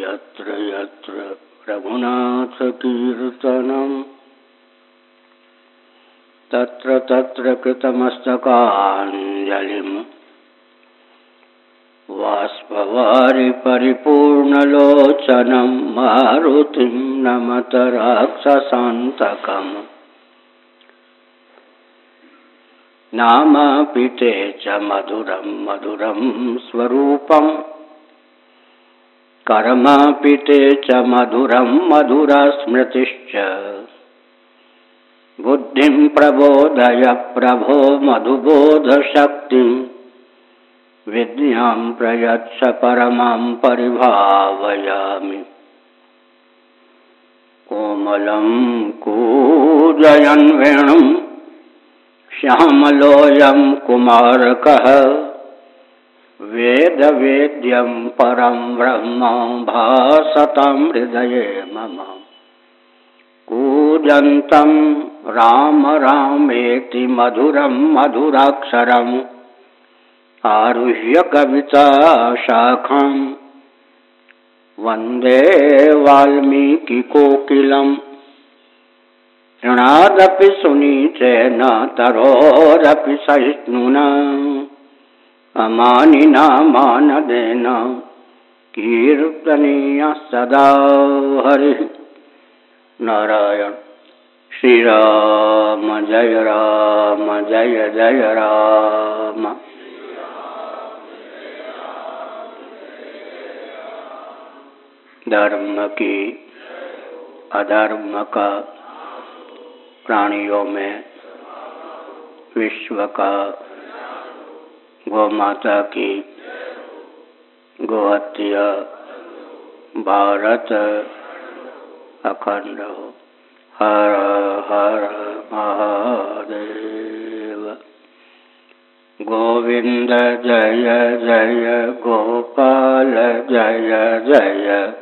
यत्र यत्र रघुनाथकीर्तनम्। तत्र तत्र कृतमस्तकाञ्जलिम्। वाष्पवारि परिपूर्णलोचनं मारुतिं नमत राक्षसान्तकम्। नामापिते च मधुरं मधुरं स्वरूपम् कर्मापिते च मधुरं मधुरा स्मृतिश्च बुद्धिं प्रबोधय प्रभो मधुबोधशक्तिं। विद्यां प्रयच्छ परमां परिभावयामि। कोमलं कूजयन् वेणुं श्यामलोऽयं कुमारकः। वेदवेद्यं परं ब्रह्म भासतं हृदये मम। कूजन्तं राम रामेति मधुरं मधुराक्षरम् आरुह्य कविता शाखं, वंदे वाल्मीकिकोकिलम् ऋणादपि सुनीचेन तरोरपि सहिष्णुना। अमानिना मानदेन कीर्तनीय सदा हरि। नारायण। श्री राम जय राम, जय जय राम। धर्म की, अधर्म का, प्राणियों में विश्व का गौ माता की गोहत्या भारत अखंड हो। हर हर महादेव। गोविंद जय जय गोपाल जय जय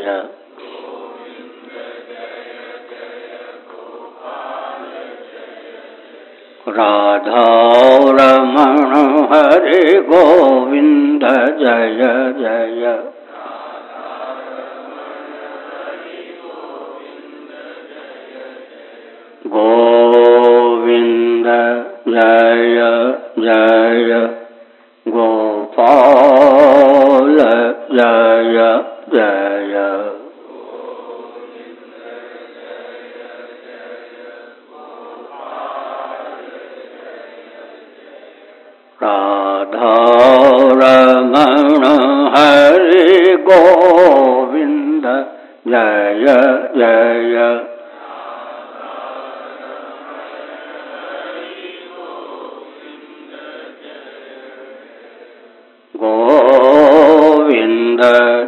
राधा रमण हरे गोविंद जय जय। गोविंद जय जय। हरे गोविंद जय जय गोविंद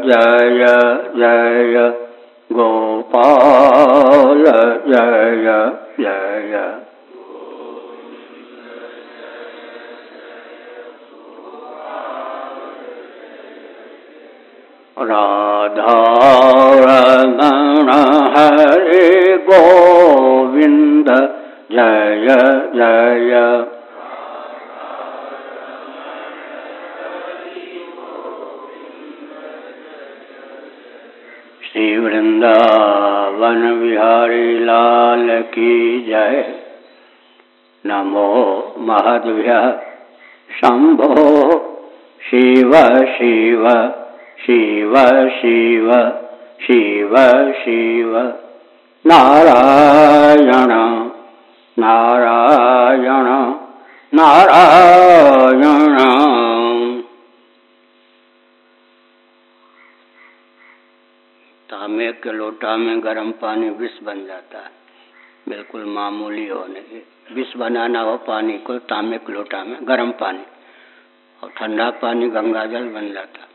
जय जय गोपाल राधा रमण हरे गोविंद, जय जय। श्री वृंदावन बिहारी लाल की जय। नमो महद्भ्य शंभो शिव शिव। शिव शिव शिव शिव। नारायण नारायण नारायण। तामे के लोटा में गर्म पानी विष बन जाता है। बिल्कुल मामूली होने विष बनाना हो पानी को तामे के लोटा में गर्म पानी। और ठंडा पानी गंगा जल बन जाता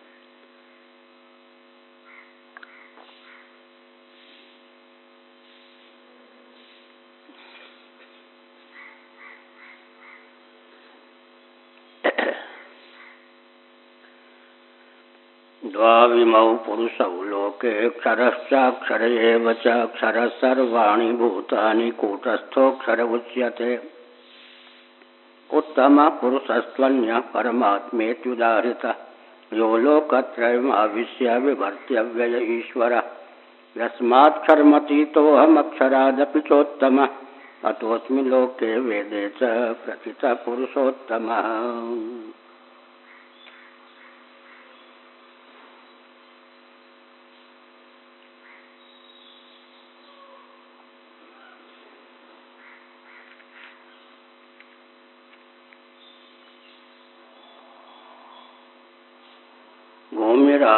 द्वाविमौ पुरुषौ लोके क्षरश्चाक्षर एव च क्षरः सर्वाणि भूतानि कूटस्थोऽक्षर उच्यते उत्तमः पुरुषस्त्वन्यः परमात्मेत्युदाहृतः यो लोकत्रयमाविश्य विभर्त्यव्यय ईश्वरः। यस्मात्क्षरमतीतोऽहमक्षरादपि चोत्तमः। अतोऽस्मि लोके वेदे च प्रथितः पुरुषोत्तमः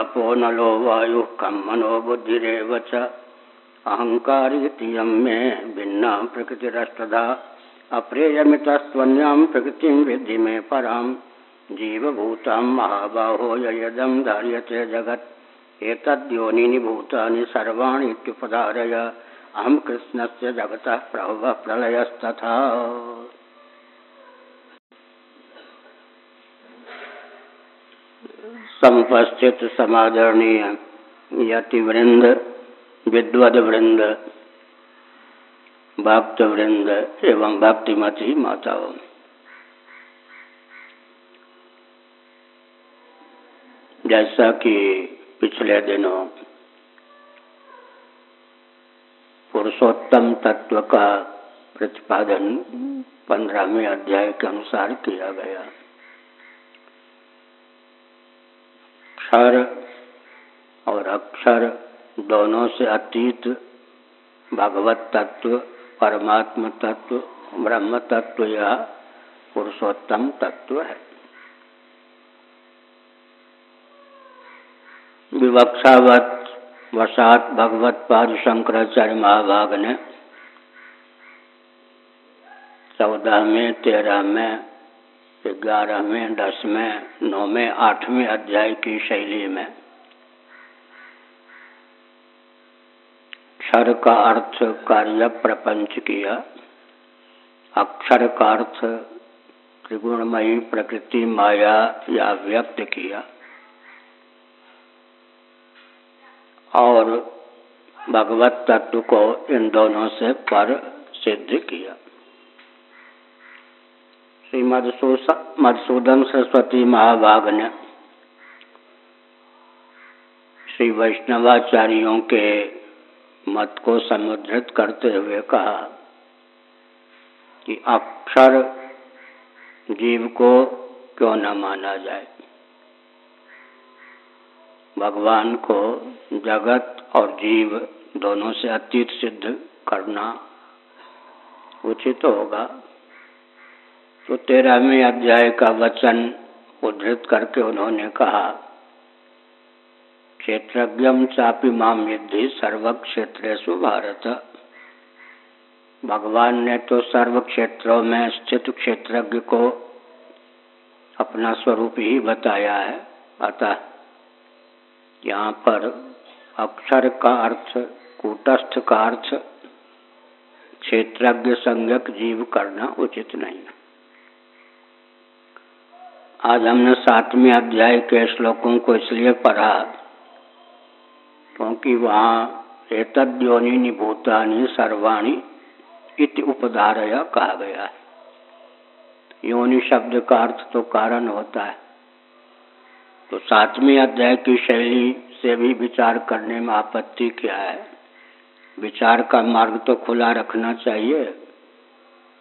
भूमिरापो नलो वायुः कं मनो बुद्धिरेव मे भिन्ना प्रकृतिरष्टधा अप्रेयमितस्त्वन्यां प्रकृतिं विद्धि मे परां। जीवभूतां महाबाहो यदं धार्यते जगत्। एतद्योनीनि भूतानि सर्वाणि इत्युपधारय। अहं कृष्णस्य जगतः प्रभवः प्रलयस्तथा संपस्थित समादरणीय यति वृंद विद्वद वृंद भक्त वृंद एवं भक्तिमती माताओं। जैसा कि पिछले दिनों पुरुषोत्तम तत्व का प्रतिपादन पंद्रहवें अध्याय के अनुसार किया गया। अक्षर और अक्षर दोनों से अतीत, भगवत तत्व, परमात्म तत्व, ब्रह्म तत्व या पुरुषोत्तम तत्व है। विवक्षावत वसात भगवत पाद शंकराचार्य महाभाग ने चौदह में, तेरह में ग्यारहवें, दसवें, नौवें, आठवें अध्याय की शैली में। क्षर का अर्थ कार्य प्रपंच किया। अक्षर का अर्थ त्रिगुणमयी प्रकृति माया या व्यक्त किया। और भगवत तत्व को इन दोनों से पर सिद्ध किया। श्री मधुसूदन सरस्वती महाभाग ने श्री वैष्णवाचार्यों के मत को समुद्रित करते हुए कहा कि अक्षर जीव को क्यों न माना जाए? भगवान को जगत और जीव दोनों से अतीत सिद्ध करना उचित होगा। तो तेरहवें अध्याय का वचन उद्धृत करके उन्होंने कहा, क्षेत्रज्ञम चापी माम युद्धि सर्व क्षेत्रेशु भारत। भगवान ने तो सर्व क्षेत्रों में स्थित क्षेत्रज्ञ को अपना स्वरूप ही बताया है। अतः यहाँ पर अक्षर का अर्थ, कूटस्थ का अर्थ, क्षेत्रज्ञ संज्ञक जीव करना उचित नहीं। है आज हमने सातवें अध्याय के श्लोकों को इसलिए पढ़ा, क्योंकि वहाँ एतद्योनि भूतानि सर्वाणी इत उपधारय कहा गया है। योनि शब्द का अर्थ तो कारण होता है। तो सातवें अध्याय की शैली से भी विचार करने में आपत्ति क्या है? विचार का मार्ग तो खुला रखना चाहिए।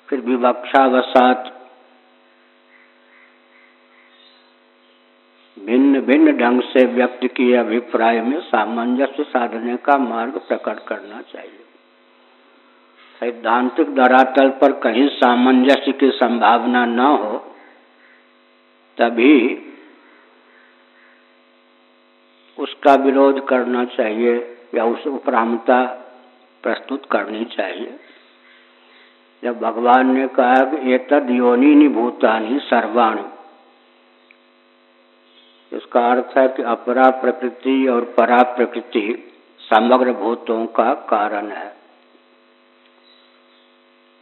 फिर विवक्षावसात भिन्न भिन्न ढंग से व्यक्त किए अभिप्राय में सामंजस्य साधने का मार्ग प्रकट करना चाहिए। सैद्धांतिक धरातल पर कहीं सामंजस्य की संभावना न हो, तभी उसका विरोध करना चाहिए या उस उपरामता प्रस्तुत करनी चाहिए। जब भगवान ने कहा कि ये तद योनि भूतानी सर्वाणी इसका अर्थ है कि अपरा प्रकृति और परा प्रकृति समग्र भूतों का कारण है।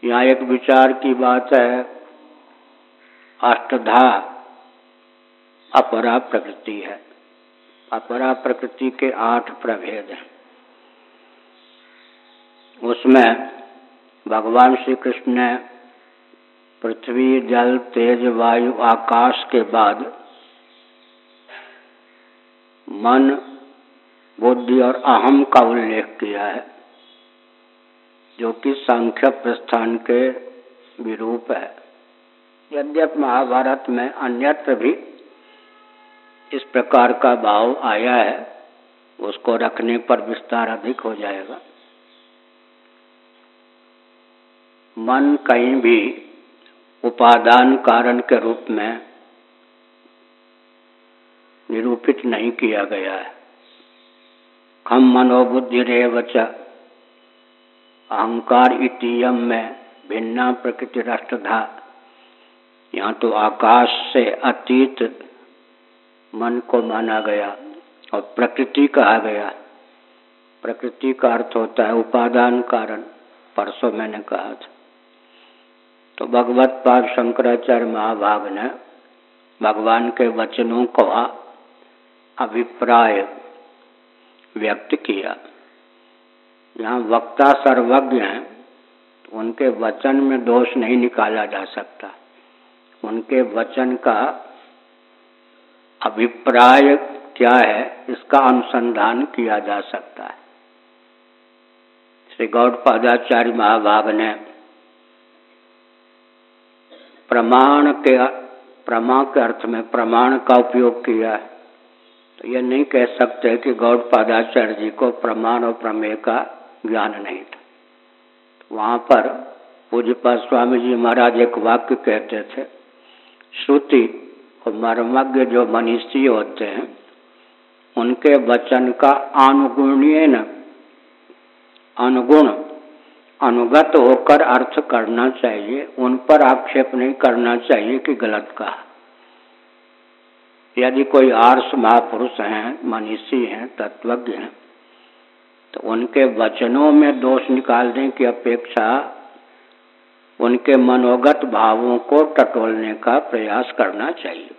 यहाँ एक विचार की बात है, अष्टधा अपरा प्रकृति है। अपरा प्रकृति के आठ प्रभेद हैं। उसमें भगवान श्री कृष्ण ने पृथ्वी, जल, तेज, वायु, आकाश के बाद मन, बुद्धि और अहम का उल्लेख किया है, जो कि सांख्य प्रस्थान के विरूप है। यद्यप महाभारत में अन्यत्र भी इस प्रकार का भाव आया है, उसको रखने पर विस्तार अधिक हो जाएगा। मन कहीं भी उपादान कारण के रूप में निरूपित नहीं किया गया है। हम मनोबुद्धि रेवच अहंकार इतियम में भिन्ना प्रकृति राष्ट्रधा यहाँ तो आकाश से अतीत मन को माना गया और प्रकृति कहा गया। प्रकृति का अर्थ होता है उपादान कारण, परसों मैंने कहा था। तो भगवत पाद शंकराचार्य महाभाग ने भगवान के वचनों को अभिप्राय व्यक्त किया। यहाँ वक्ता सर्वज्ञ हैं तो उनके वचन में दोष नहीं निकाला जा सकता। उनके वचन का अभिप्राय क्या है, इसका अनुसंधान किया जा सकता है। श्री गौड़पादाचार्य महाभाव ने प्रमाण के प्रमा के अर्थ में प्रमाण का उपयोग किया है। तो ये नहीं कह सकते कि गौड़ पादाचार्य जी को प्रमाण और प्रमेय का ज्ञान नहीं था। वहाँ पर पूज्यपाद स्वामी जी महाराज एक वाक्य कहते थे, श्रुति और मर्मज्ञ जो मनीषी होते हैं, उनके वचन का अनुगुणीय अनुगुण, अनुगत होकर अर्थ करना चाहिए, उन पर आक्षेप नहीं करना चाहिए कि गलत कहा। यदि कोई आर्ष महापुरुष हैं, मनीषी हैं, तत्वज्ञ हैं तो उनके वचनों में दोष निकालने की अपेक्षा उनके मनोगत भावों को टटोलने का प्रयास करना चाहिए।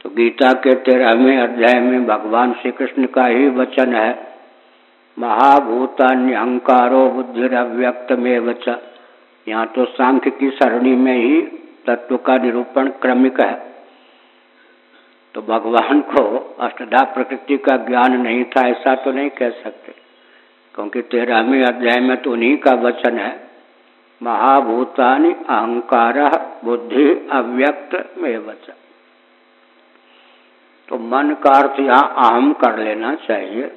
तो गीता के तेरहवें अध्याय में भगवान श्री कृष्ण का ही वचन है महाभूतान्य अहंकारो बुद्धि बुद्धिव्यक्त में वच यहाँ तो सांख्य की सरणी में ही तत्व का निरूपण क्रमिक है। तो भगवान को अष्टधा प्रकृति का ज्ञान नहीं था, ऐसा तो नहीं कह सकते। क्योंकि तेरहवीं अध्याय में तो उन्हीं का वचन है, महाभूतानि अहंकार बुद्धि अव्यक्त में वचन तो मन का अर्थ यहाँ अहम कर लेना चाहिए।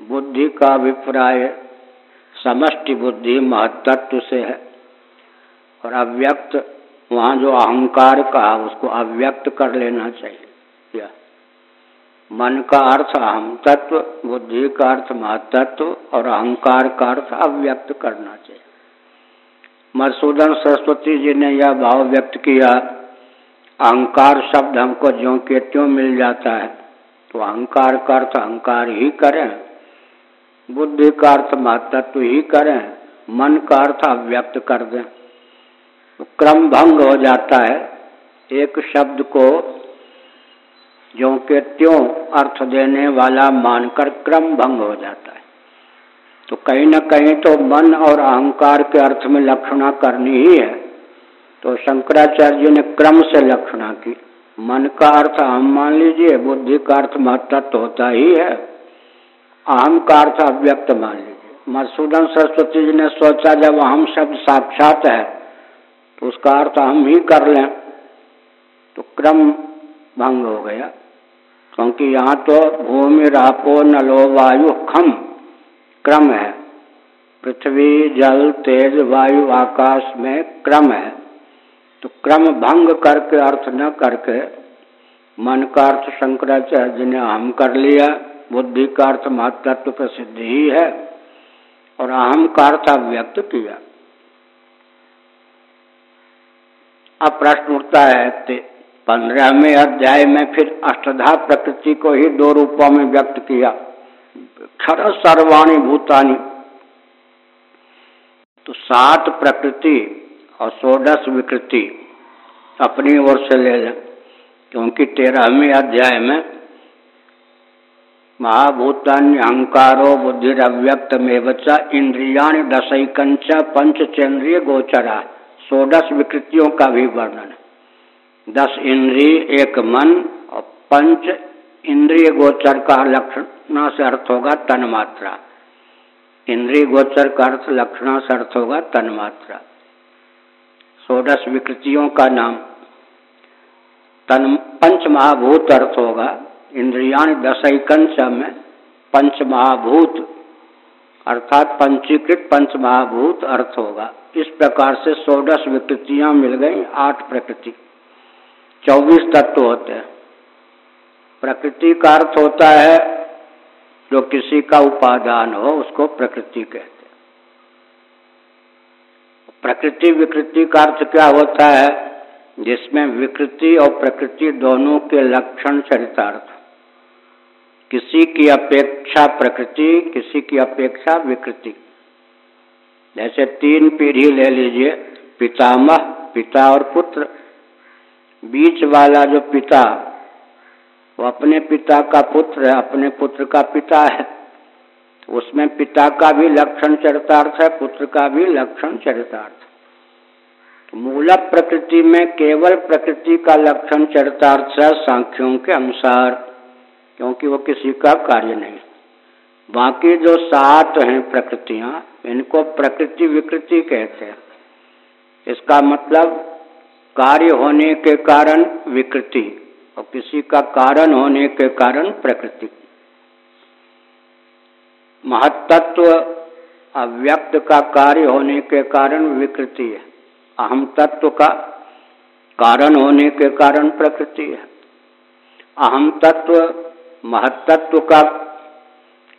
बुद्धि का अभिप्राय समष्टि बुद्धि महत्त्व से है। और अव्यक्त, वहाँ जो अहंकार कहा, उसको अव्यक्त कर लेना चाहिए। किया। मन का अर्थ अहम तत्व बुद्धि का अर्थ महतत्व और अहंकार का अर्थ अव्यक्त करना चाहिए। मधुसूदन सरस्वती जी ने यह भाव व्यक्त किया, अहंकार शब्द हमको ज्यो के त्यों मिल जाता है तो अहंकार का अर्थ अहंकार ही करें, बुद्धि का अर्थ महतत्व ही करें, मन का अर्थ अव्यक्त कर दें। तो क्रम भंग हो जाता है, एक शब्द को जो के त्यों अर्थ देने वाला मानकर क्रम भंग हो जाता है। तो कहीं ना कहीं तो मन और अहंकार के अर्थ में लक्षणा करनी ही है। तो शंकराचार्य ने क्रम से लक्षणा की। मन का अर्थ अहम मान लीजिए, बुद्धि का अर्थ महत्व होता ही है। अहम का अर्थ अव्यक्त मान लीजिए। मधुसूदन सरस्वती जी ने सोचा, जब अहम शब्द साक्षात है तो उसका अर्थ हम ही कर लें। तो क्रम भंग हो गया। क्योंकि यहाँ तो भूमि रापो नलो वायु खम क्रम है। पृथ्वी, जल, तेज, वायु, आकाश में क्रम है। तो क्रम भंग करके, अर्थ न करके, मन का अर्थ शंकराचार्य जी ने अहम कर लिया, बुद्धि का अर्थ महत्व प्रसिद्ध ही है, और अहम का अर्थ व्यक्त किया। अब प्रश्न उठता है पंद्रहवें अध्याय में फिर अष्टधा प्रकृति को ही दो रूपों में व्यक्त किया। खर सर्वाणी भूतानी। तो सात प्रकृति और सोडस विकृति अपनी ओर से ले लें, क्योंकि तेरहवें अध्याय में महाभूतान्य अहंकारो बुद्धि अव्यक्त में बच्चा इंद्रिया दशकंच पंचचेंद्रिय गोचरा सोडस विकृतियों का भी वर्णन। दस इंद्रिय, एक मन, और पंच इंद्रिय गोचर का लक्षण से अर्थ होगा तन मात्रा। इंद्रिय गोचर का अर्थ लक्षणा से अर्थ होगा तन्मात्रा षोडश विकृतियों का नाम। तन, पंच महाभूत अर्थ होगा। इंद्रिया दशकंश में पंच महाभूत, अर्थात पंचीकृत पंच महाभूत अर्थ होगा। इस प्रकार से षोडश विकृतियाँ मिल गई, आठ प्रकृति। चौबीस तत्व होते हैं। प्रकृति का अर्थ होता है, जो किसी का उपादान हो, उसको प्रकृति कहते हैं। प्रकृति विकृति का अर्थ क्या होता है? जिसमें विकृति और प्रकृति दोनों के लक्षण चरितार्थ किसी की अपेक्षा प्रकृति, किसी की अपेक्षा विकृति। जैसे तीन पीढ़ी ले लीजिए, पितामह, पिता और पुत्र। बीच वाला जो पिता, वो अपने पिता का पुत्र है, अपने पुत्र का पिता है। उसमें पिता का भी लक्षण चरितार्थ है, पुत्र का भी लक्षण चरितार्थ तो मूल प्रकृति में केवल प्रकृति का लक्षण चरितार्थ है, सांख्यों के अनुसार, क्योंकि वो किसी का कार्य नहीं। बाकी जो सात हैं प्रकृतियाँ, इनको प्रकृति विकृति कहते हैं। इसका मतलब कार्य होने के कारण विकृति और किसी का कारण होने के कारण प्रकृति। महत्त्व अव्यक्त का कार्य होने के कारण विकृति है। अहम तत्व का कारण होने के कारण प्रकृति है। अहम तत्व महत्त्व का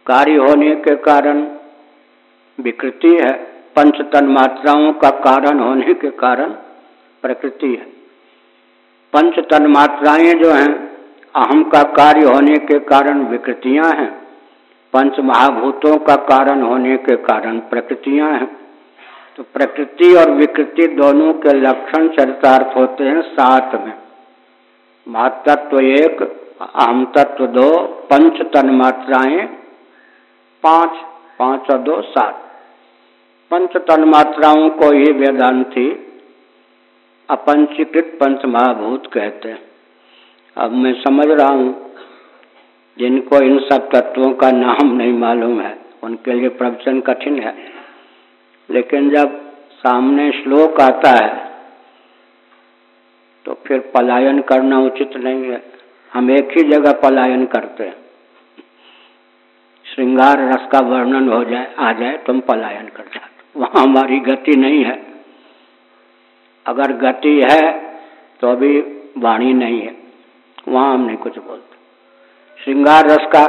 कार्य होने के कारण विकृति है। पंच तन मात्राओं का कारण होने के कारण प्रकृति है। पंच तन मात्राएँ जो हैं, अहम का कार्य होने के कारण विकृतियाँ हैं। पंच महाभूतों का कारण होने के कारण प्रकृतियाँ हैं। तो प्रकृति और विकृति दोनों के लक्षण चरितार्थ होते हैं सात में। महतत्व एक, अहम तत्व दो, पंच तन मात्राएँ पाँच पाँच और दो, सात। पंच तन मात्राओं को ही वेदांति अपंचीकृत पंच महाभूत कहते हैं। अब मैं समझ रहा हूँ, जिनको इन सब तत्वों का नाम नहीं मालूम है, उनके लिए प्रवचन कठिन है। लेकिन जब सामने श्लोक आता है तो फिर पलायन करना उचित नहीं है। हम एक ही जगह पलायन करते हैं। श्रृंगार रस का वर्णन हो जाए, आ जाए तो हम पलायन कर जाते वहाँ हमारी गति नहीं है। अगर गति है तो अभी वाणी नहीं है। वहाँ हम नहीं कुछ बोलते श्रृंगार रस का,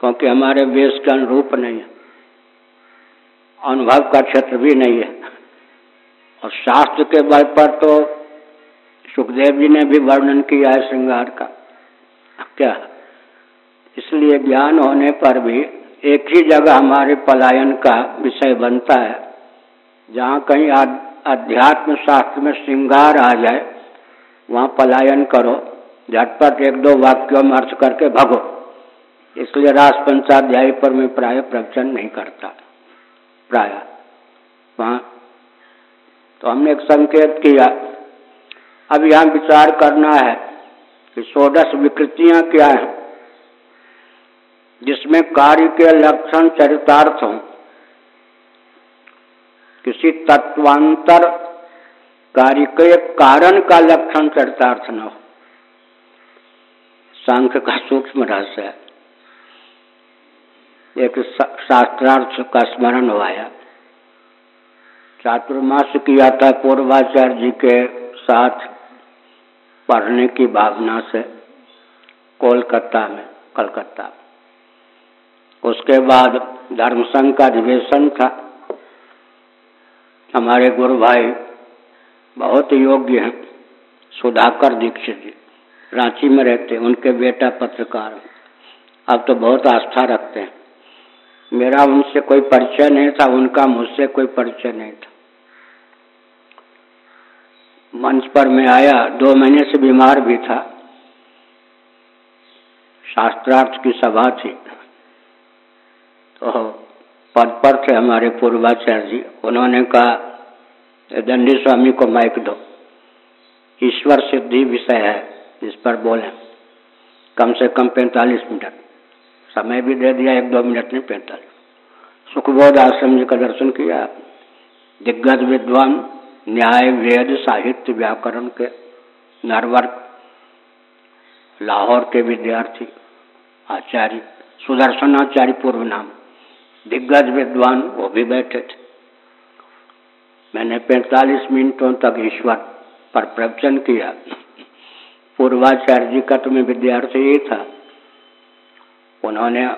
क्योंकि हमारे वेश के अनुरूप नहीं है। अनुभव का क्षेत्र भी नहीं है। और शास्त्र के बल पर तो सुखदेव जी ने भी वर्णन किया है श्रृंगार का। क्या? इसलिए ज्ञान होने पर भी एक ही जगह हमारे पलायन का विषय बनता है। जहाँ कहीं अध्यात्म शास्त्र में श्रृंगार आ जाए, वहाँ पलायन करो, झटपट एक दो वाक्यों में अर्थ करके भगो। इसलिए रास पंचाध्याय पर मैं प्राय प्रवचन नहीं करता। प्राय। वहाँ। तो हमने एक संकेत किया। अब यहाँ विचार करना है कि सोडस विकृतियाँ क्या हैं, जिसमें कार्य के लक्षण चरितार्थ हों। किसी तत्वांतर कार्य के कारण का लक्षण चरितार्थ न हो। सांख्य का सूक्ष्म रहस्य है। एक शास्त्रार्थ का स्मरण हो आया। चातुर्मास किया था पूर्वाचार्य जी के साथ पढ़ने की भावना से कोलकाता में, कलकत्ता। उसके बाद धर्म संघ का अधिवेशन था। हमारे गुरु भाई बहुत योग्य हैं, सुधाकर दीक्षित जी, रांची में रहते उनके बेटा पत्रकार अब तो बहुत आस्था रखते हैं। मेरा उनसे कोई परिचय नहीं था, उनका मुझसे कोई परिचय नहीं था। मंच पर मैं आया, दो महीने से बीमार भी था। शास्त्रार्थ की सभा थी। तो पद पर थे हमारे पूर्वाचार्य जी, उन्होंने कहा, दंडी स्वामी को माइक दो। ईश्वर सिद्धि विषय है, इस पर बोले। कम से कम पैंतालीस मिनट। समय भी दे दिया, एक दो मिनट में पैंतालीस। सुखबोध आश्रम जी का दर्शन किया। दिग्गज विद्वान, न्याय, वेद, साहित्य, व्याकरण के नरवर लाहौर के विद्यार्थी, आचार्य सुदर्शन आचार्य पूर्व नाम। दिग्गज विद्वान वो भी बैठे थे। मैंने 45 मिनटों तक ईश्वर पर प्रवचन किया। पूर्वाचार्य जी का तो मैं विद्यार्थी ही था। उन्होंने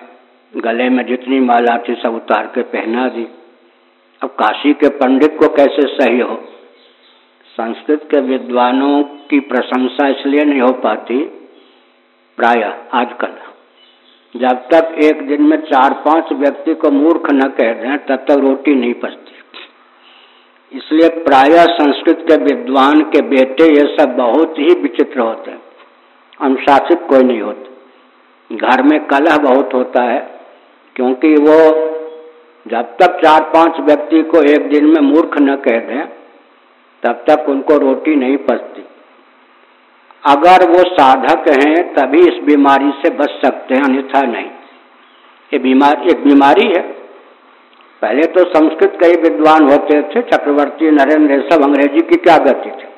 गले में जितनी माला थी सब उतार के पहना दी। अब काशी के पंडित को कैसे सही हो? संस्कृत के विद्वानों की प्रशंसा इसलिए नहीं हो पाती। प्राय आजकल। जब तक एक दिन में चार पाँच व्यक्ति को मूर्ख न कह दें, तब तक रोटी नहीं पचती। इसलिए प्राय संस्कृत के विद्वान के बेटे ये सब बहुत ही विचित्र होते हैं। अनुशासित कोई नहीं होता। घर में कलह बहुत होता है, क्योंकि वो जब तक चार पाँच व्यक्ति को एक दिन में मूर्ख न कह दें, तब तक उनको रोटी नहीं पचती। अगर वो साधक हैं, तभी इस बीमारी से बच सकते हैं, अन्यथा नहीं। ये बीमारी, एक बीमारी है। पहले तो संस्कृत के ही विद्वान होते थे, चक्रवर्ती, नरेंद्र सब अंग्रेज़ी की क्या गति थी?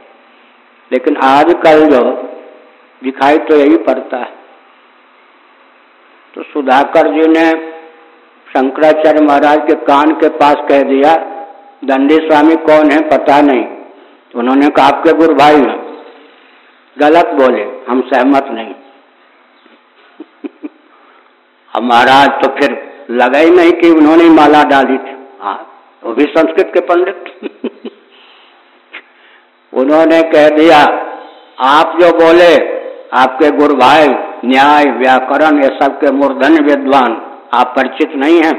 लेकिन आजकल जो दिखाई तो यही पड़ता है। तो सुधाकर जी ने शंकराचार्य महाराज के कान के पास कह दिया, दंडी स्वामी कौन है, पता नहीं। तो उन्होंने कहा, आपके गुरु भाई हैं। गलत बोले, हम सहमत नहीं। अब महाराज तो फिर लगा ही नहीं कि उन्होंने माला डाली थी। हाँ वो भी संस्कृत के पंडित। उन्होंने कह दिया, आप जो बोले, आपके गुरु भाई, न्याय, व्याकरण, ये सब के मूर्धन विद्वान, आप परिचित नहीं हैं।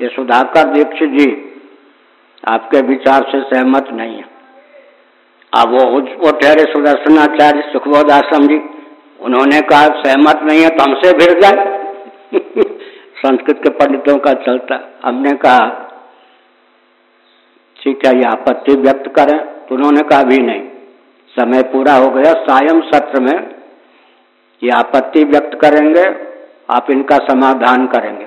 ये सुधाकर दीक्षित जी, आपके विचार से सहमत नहीं है। अब वो वो ठहरे सुदर्शनाचार्य सुखबोध आश्रम जी, उन्होंने कहा, सहमत नहीं है तो हमसे भिड़ जाए। संस्कृत के पंडितों का चलता। हमने कहा, ठीक है, ये आपत्ति व्यक्त करें। तो उन्होंने कहा भी नहीं। समय पूरा हो गया। सायं सत्र में ये आपत्ति व्यक्त करेंगे। आप इनका समाधान करेंगे।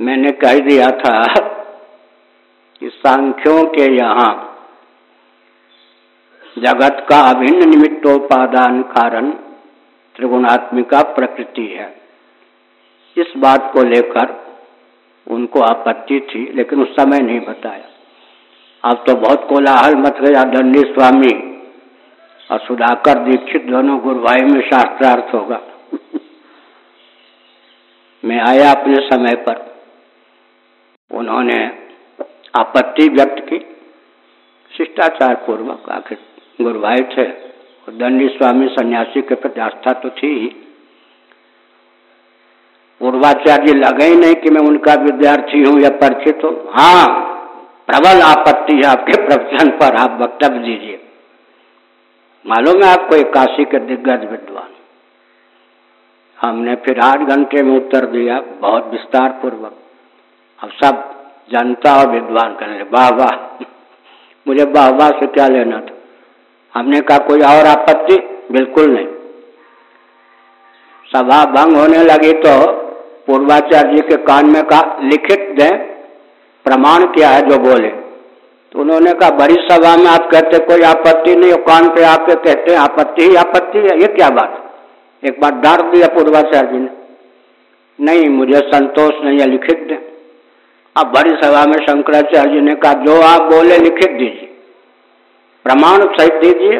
मैंने कह दिया था, कि सांख्यों के यहाँ जगत का अभिन्न निमित्तोपादान कारण त्रिगुणात्मिका प्रकृति है। इस बात को लेकर उनको आपत्ति थी, लेकिन उस समय नहीं बताया। अब तो बहुत कोलाहल मच गया दंडी स्वामी। और सुधाकर दीक्षित दोनों गुरु भाई में शास्त्रार्थ होगा। मैं आया अपने समय पर। उन्होंने आपत्ति व्यक्त की शिष्टाचार पूर्वक आखिर गुरु भाई थे दंडी स्वामी सन्यासी के प्रति आस्था तो थी ही। पूर्वाचार्य लगे ही नहीं कि मैं उनका विद्यार्थी हूँ या परिचित हूँ। हाँ प्रबल आपत्ति है आपके प्रवचन पर, आप वक्तव्य दीजिए। मालूम है आपको एक काशी के दिग्गज विद्वान। हमने फिर आठ घंटे में उत्तर दिया, बहुत विस्तार पूर्वक अब सब जनता और विद्वान करने वाह वाह, मुझे वाह वाह से क्या लेना था? हमने कहा, कोई और आपत्ति? बिल्कुल नहीं. सभा भंग होने लगी तो पूर्वाचार्य जी के कान में कहा, लिखित दें, प्रमाण क्या है जो बोले। तो उन्होंने कहा, बड़ी सभा में आप कहते कोई आपत्ति नहीं, और कान पे आपके कहते हैं, आपत्ति ही आपत्ति है, ये क्या बात? एक बार डांट दिया पूर्वाचार्य जी ने, नहीं, मुझे संतोष नहीं है, लिखित दें। अब बड़ी सभा में शंकराचार्य जी ने कहा, जो आप बोले, लिखित दीजिए। प्रमाण सहित दीजिए।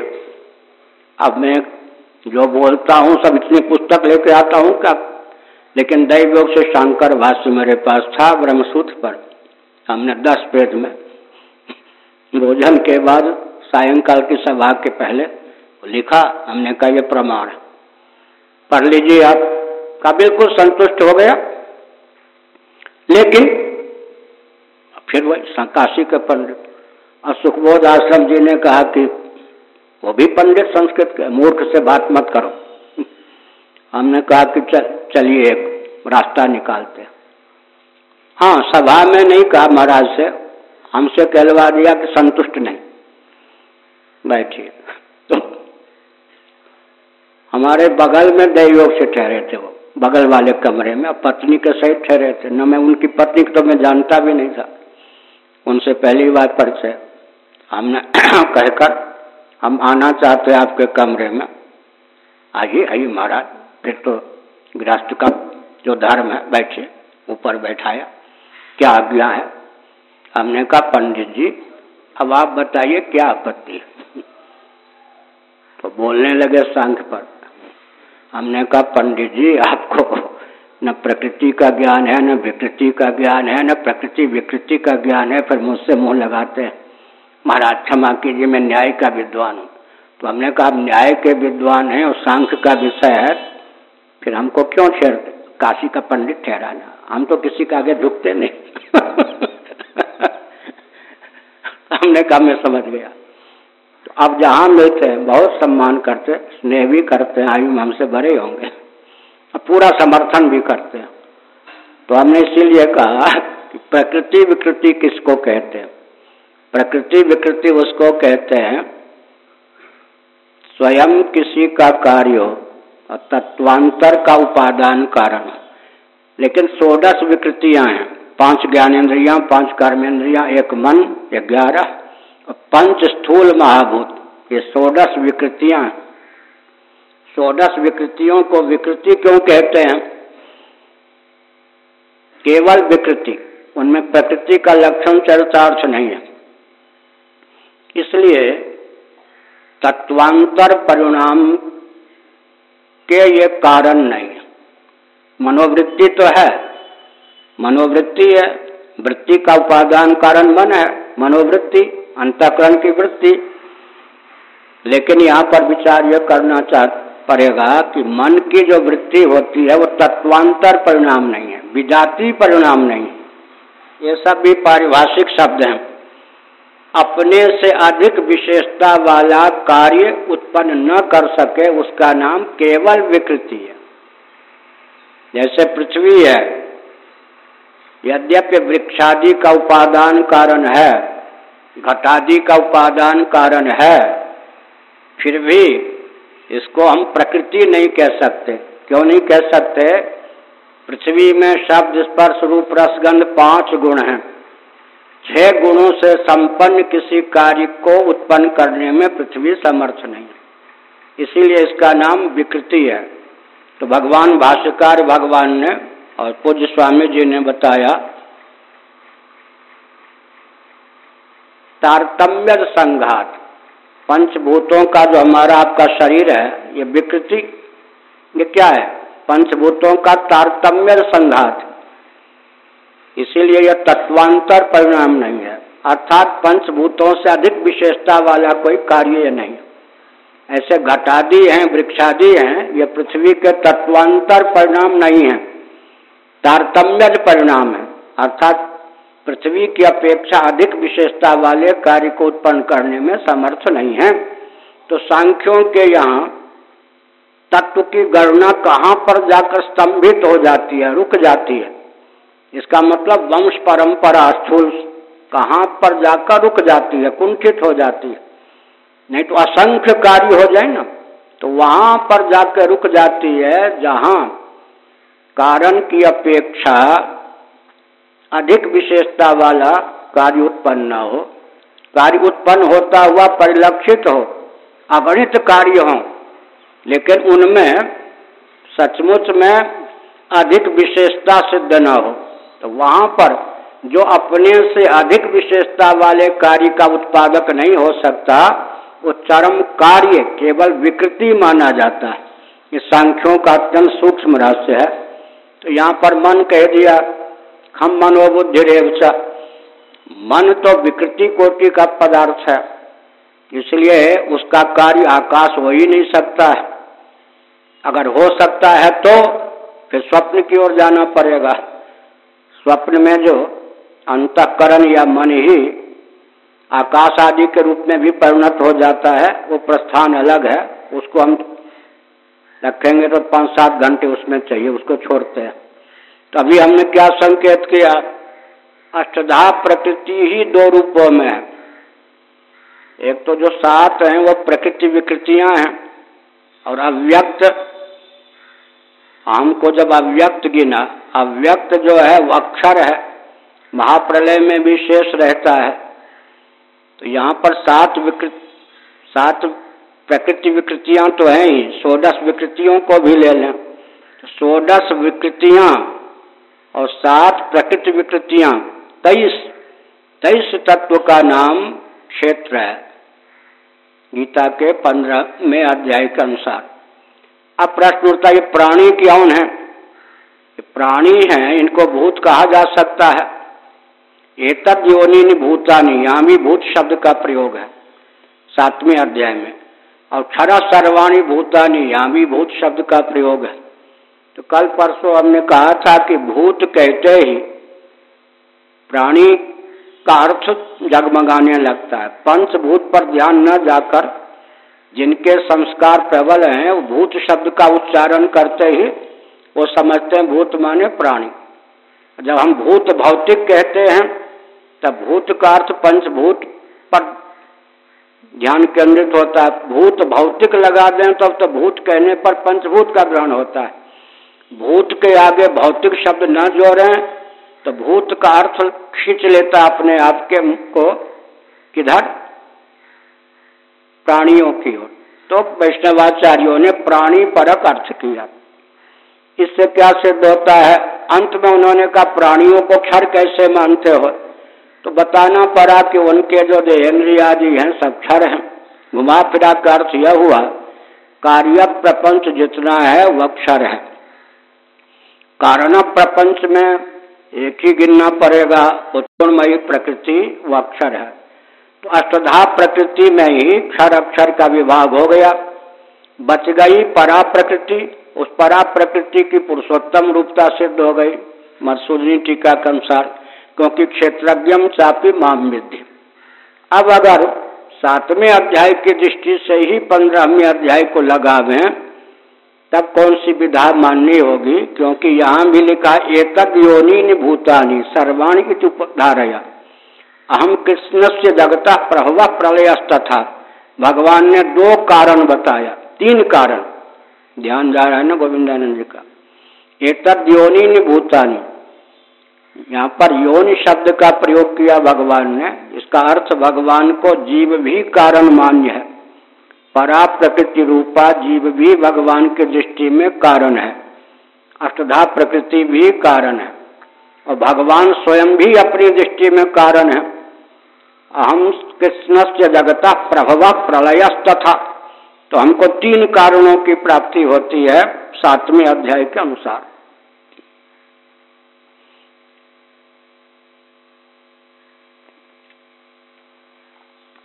अब मैं जो बोलता हूँ, सब इतनी पुस्तक लेके आता हूँ क्या लेकिन दैवयोग से शंकर भाष्य मेरे पास था ब्रह्मसूत्र पर। हमने दस पेज में भोजन के बाद सायंकाल की सभा के पहले लिखा, हमने कहा ये प्रमाण। पढ़ लीजिए आप, का बिल्कुल संतुष्ट हो गया। लेकिन, फिर वही काशी के पंडित और सुखबोध आश्रम जी ने कहा कि वो भी पंडित संस्कृत के मूर्ख से बात मत करो। हमने कहा कि चल चलिए एक रास्ता निकालते हाँ। सभा में नहीं कहा महाराज से। हमसे कहलवा दिया कि संतुष्ट नहीं। बैठिए तो हमारे बगल में दैयोग से ठहरे थे वो, बगल वाले कमरे में पत्नी के सहित ठहरे थे। न मैं उनकी पत्नी को तो मैं जानता भी नहीं था। उनसे पहली बार परिचय। हमने कहकर, हम आना चाहते हैं आपके कमरे में। आइए आइए महाराज, फिर तो गृहस्थ का जो धर्म है बैठे ऊपर बैठाया। क्या आज्ञा है? हमने कहा, पंडित जी, अब आप बताइए क्या आपत्ति तो बोलने लगे सांख पर। हमने कहा, पंडित जी, आपको न प्रकृति का ज्ञान है, न विकृति का ज्ञान है, न प्रकृति विकृति का ज्ञान है, फिर मुझसे मुँह लगाते हैं। महाराज, क्षमा कीजिए, मैं न्याय का विद्वान हूँ। तो हमने कहा न्याय के विद्वान हैं और सांख्य का विषय है, फिर हमको क्यों ठहर, काशी का पंडित ठहराना? हम तो किसी के आगे झुकते नहीं। हमने कहा, मैं समझ गया। तो अब जहाँ मिलते हैं, बहुत सम्मान करते स्नेह भी करते हैं, आयु हमसे बड़े होंगे। पूरा समर्थन भी करते हैं। तो हमने इसीलिए कहा कि प्रकृति विकृति किसको कहते हैं? प्रकृति विकृति उसको कहते हैं, स्वयं किसी का कार्य और तत्वांतर का उपादान कारण। लेकिन सोडस विकृतियाँ हैं। पाँच ज्ञानेन्द्रियाँ, पाँच कर्मेंद्रियाँ, एक मन ग्यारह पंच स्थूल महाभूत। ये सोडस विकृतियाँ सोडस विकृतियों को विकृति क्यों कहते हैं? केवल विकृति। उनमें प्रकृति का लक्षण चरितार्थ नहीं है। इसलिए तत्वांतर परिणाम के ये कारण नहीं मनोवृत्ति तो है। मनोवृत्ति है, वृत्ति का उपादान कारण मन है, मनोवृत्ति, अंतकरण की वृत्ति। लेकिन यहाँ पर विचार यह करना चाह, पड़ेगा कि मन की जो वृत्ति होती है, वो तत्वांतर परिणाम नहीं है विजाति परिणाम नहीं ये सब भी पारिभाषिक शब्द हैं। अपने से अधिक विशेषता वाला कार्य उत्पन्न न कर सके, उसका नाम केवल विकृति है। जैसे पृथ्वी है, यद्यपि वृक्षादि का उपादान कारण है, घटादि का उपादान कारण है, फिर भी इसको हम प्रकृति नहीं कह सकते। क्यों नहीं कह सकते? पृथ्वी में शब्द, स्पर्श, रूप, रसगंध पाँच गुण हैं। छह गुणों से संपन्न किसी कार्य को उत्पन्न करने में पृथ्वी समर्थ नहीं इसीलिए इसका नाम विकृति है। तो भगवान भाष्यकार भगवान ने और पूज्य स्वामी जी ने बताया तारतम्य संघात, पंचभूतों का जो हमारा आपका शरीर है, ये विकृति, ये क्या है? पंचभूतों का तारतम्य संघात। इसीलिए यह तत्वांतर परिणाम नहीं है। अर्थात पंचभूतों से अधिक विशेषता वाला कोई कार्य नहीं। ऐसे घटादि हैं, वृक्षादि हैं, ये पृथ्वी के तत्वांतर परिणाम नहीं है। तारतम्य परिणाम है। अर्थात पृथ्वी की अपेक्षा अधिक विशेषता वाले कार्य को उत्पन्न करने में समर्थ नहीं है। तो सांख्यों के यहाँ तत्व की गणना कहाँ पर जाकर स्तंभित हो जाती है, रुक जाती है? इसका मतलब वंश परंपरा स्थूल कहाँ पर जाकर रुक जाती है, कुंठित हो जाती है। नहीं तो असंख्य कार्य हो जाए ना तो वहाँ पर जाकर रुक जाती है जहाँ कारण की अपेक्षा अधिक विशेषता वाला कार्य उत्पन्न न हो। कार्य उत्पन्न होता हुआ परिलक्षित हो, अगणित कार्य हो, लेकिन उनमें सचमुच में अधिक विशेषता सिद्ध न हो। तो वहाँ पर जो अपने से अधिक विशेषता वाले कार्य का उत्पादक नहीं हो सकता, वो चरम कार्य केवल विकृति माना जाता है। ये सांख्यों का अत्यंत सूक्ष्म रहस्य है। तो यहाँ पर मन कह दिया, हम मनोबुद्धि रेवचा। मन तो विकृति कोटि का पदार्थ है, इसलिए उसका कार्य आकाश हो ही नहीं सकता है। अगर हो सकता है तो फिर स्वप्न की ओर जाना पड़ेगा। स्वप्न में जो अंतकरण या मन ही आकाश आदि के रूप में भी परिणत हो जाता है, वो प्रस्थान अलग है, उसको हम रखेंगे तो पाँच सात घंटे उसमें चाहिए, उसको छोड़ते हैं। तो अभी हमने क्या संकेत किया? अष्टधा प्रकृति ही दो रूपों में है। एक तो जो सात हैं, वो प्रकृति विकृतियाँ हैं, और अव्यक्त हमको जब अव्यक्त गिना अव्यक्त जो है, वो अक्षर है। महाप्रलय में भी शेष रहता है। तो यहाँ पर सात विकृत, सात प्रकृति विकृतियाँ तो हैं ही। सोडस विकृतियों को भी ले लें। तो सोडस विकृतियाँ और सात प्रकृति विकृतियाँ, तेईस तेईस तत्व का नाम क्षेत्र है। गीता के पंद्रह में अध्याय के अनुसार। अब प्रश्न उठता ये प्राणी कौन है? प्राणी हैं, इनको भूत कहा जा सकता है। एतद योनि भूतानी यहाँ भी भूत शब्द का प्रयोग है, सातवें अध्याय में। और क्षरा सर्वाणी भूतानी यहाँ भी भूत शब्द का प्रयोग है। तो कल परसों हमने कहा था कि भूत कहते ही प्राणी का अर्थ जगमगाने लगता है। पंचभूत पर ध्यान न जाकर जिनके संस्कार प्रबल हैं, वो भूत शब्द का उच्चारण करते ही वो समझते हैं भूत माने प्राणी। जब हम भूत भौतिक कहते हैं, तब भूत का अर्थ पंचभूत, पर ध्यान केंद्रित होता है। भूत भौतिक लगा दें तब तो भूत कहने पर पंचभूत का ग्रहण होता है। भूत के आगे भौतिक शब्द न जोड़ें तो भूत का अर्थ खींच लेता अपने आप के को किधर? प्राणियों की ओर। तो वैष्णवाचार्यों ने प्राणी परक अर्थ किया। इससे क्या सिद्ध होता है। अंत में उन्होंने कहा, प्राणियों को क्षर कैसे मानते हो? तो बताना पड़ा कि उनके जो देहेंद्रियादि हैं, सब क्षर हैं। घुमा फिरा का अर्थ यह हुआ, कार्य प्रपंच जितना है, वह क्षर है। कारण प्रपंच में एक ही गिनना पड़ेगा, उत्पन्नमयी प्रकृति वो अक्षर है। तो अष्टधा प्रकृति में ही क्षर अक्षर का विभाग हो गया। बच गई परा प्रकृति उस परा प्रकृति की पुरुषोत्तम रूपता सिद्ध हो गई। मरसूदनी टीका के अनुसार, क्योंकि क्षेत्रज्ञम चापी माम विद्धि अब अगर सातवें अध्याय की दृष्टि से ही पंद्रहवें अध्याय को लगावें तब कौन सी विधा माननी होगी? क्योंकि यहाँ भी लिखा एक योनि भूतानी, सर्वाणी धारया अहम कृष्ण से जगता प्रभव प्रलय था भगवान ने दो कारण बताया, तीन कारण। ध्यान जा रहा है ना गोविंदानंद जी का एक योनि भूतानी यहाँ पर योनि शब्द का प्रयोग किया भगवान ने इसका अर्थ भगवान को जीव भी कारण मान्य है परा प्रकृति रूपा जीव भी भगवान की दृष्टि में कारण है अष्टधा प्रकृति भी कारण है और भगवान स्वयं भी अपनी दृष्टि में कारण है अहम कृष्ण से जगता प्रभव प्रलय तथा तो हमको तीन कारणों की प्राप्ति होती है सातवें अध्याय के अनुसार।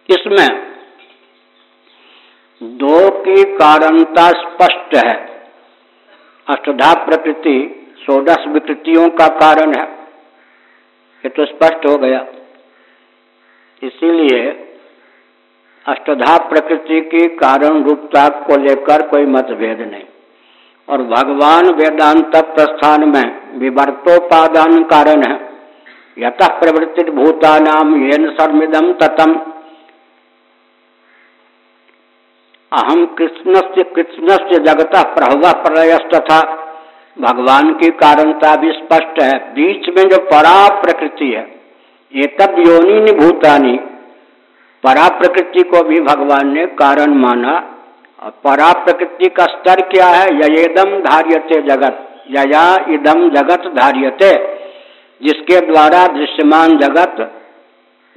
इसमें दो की कारणता स्पष्ट है। अष्टधा प्रकृति सोडस विकृतियों का कारण है। ये तो स्पष्ट हो गया। इसीलिए अष्टधा प्रकृति की कारण रूपता को लेकर कोई मतभेद नहीं। और भगवान वेदांत प्रस्थान में विवर्तोपादान कारण है। यथ प्रवृत्ति भूता नाम येन सर्मिदम ततम। अहम कृष्ण से कृष्ण से जगत प्रहवा प्रलयस्तथा। भगवान की कारणता भी स्पष्ट है। बीच में जो परा प्रकृति है ये तब योनि भूतानी। परा प्रकृति को भी भगवान ने कारण माना। और परा प्रकृति का स्तर क्या है? यदम धार्यते जगत। यया इदम जगत धार्यते। जिसके द्वारा दृश्यमान जगत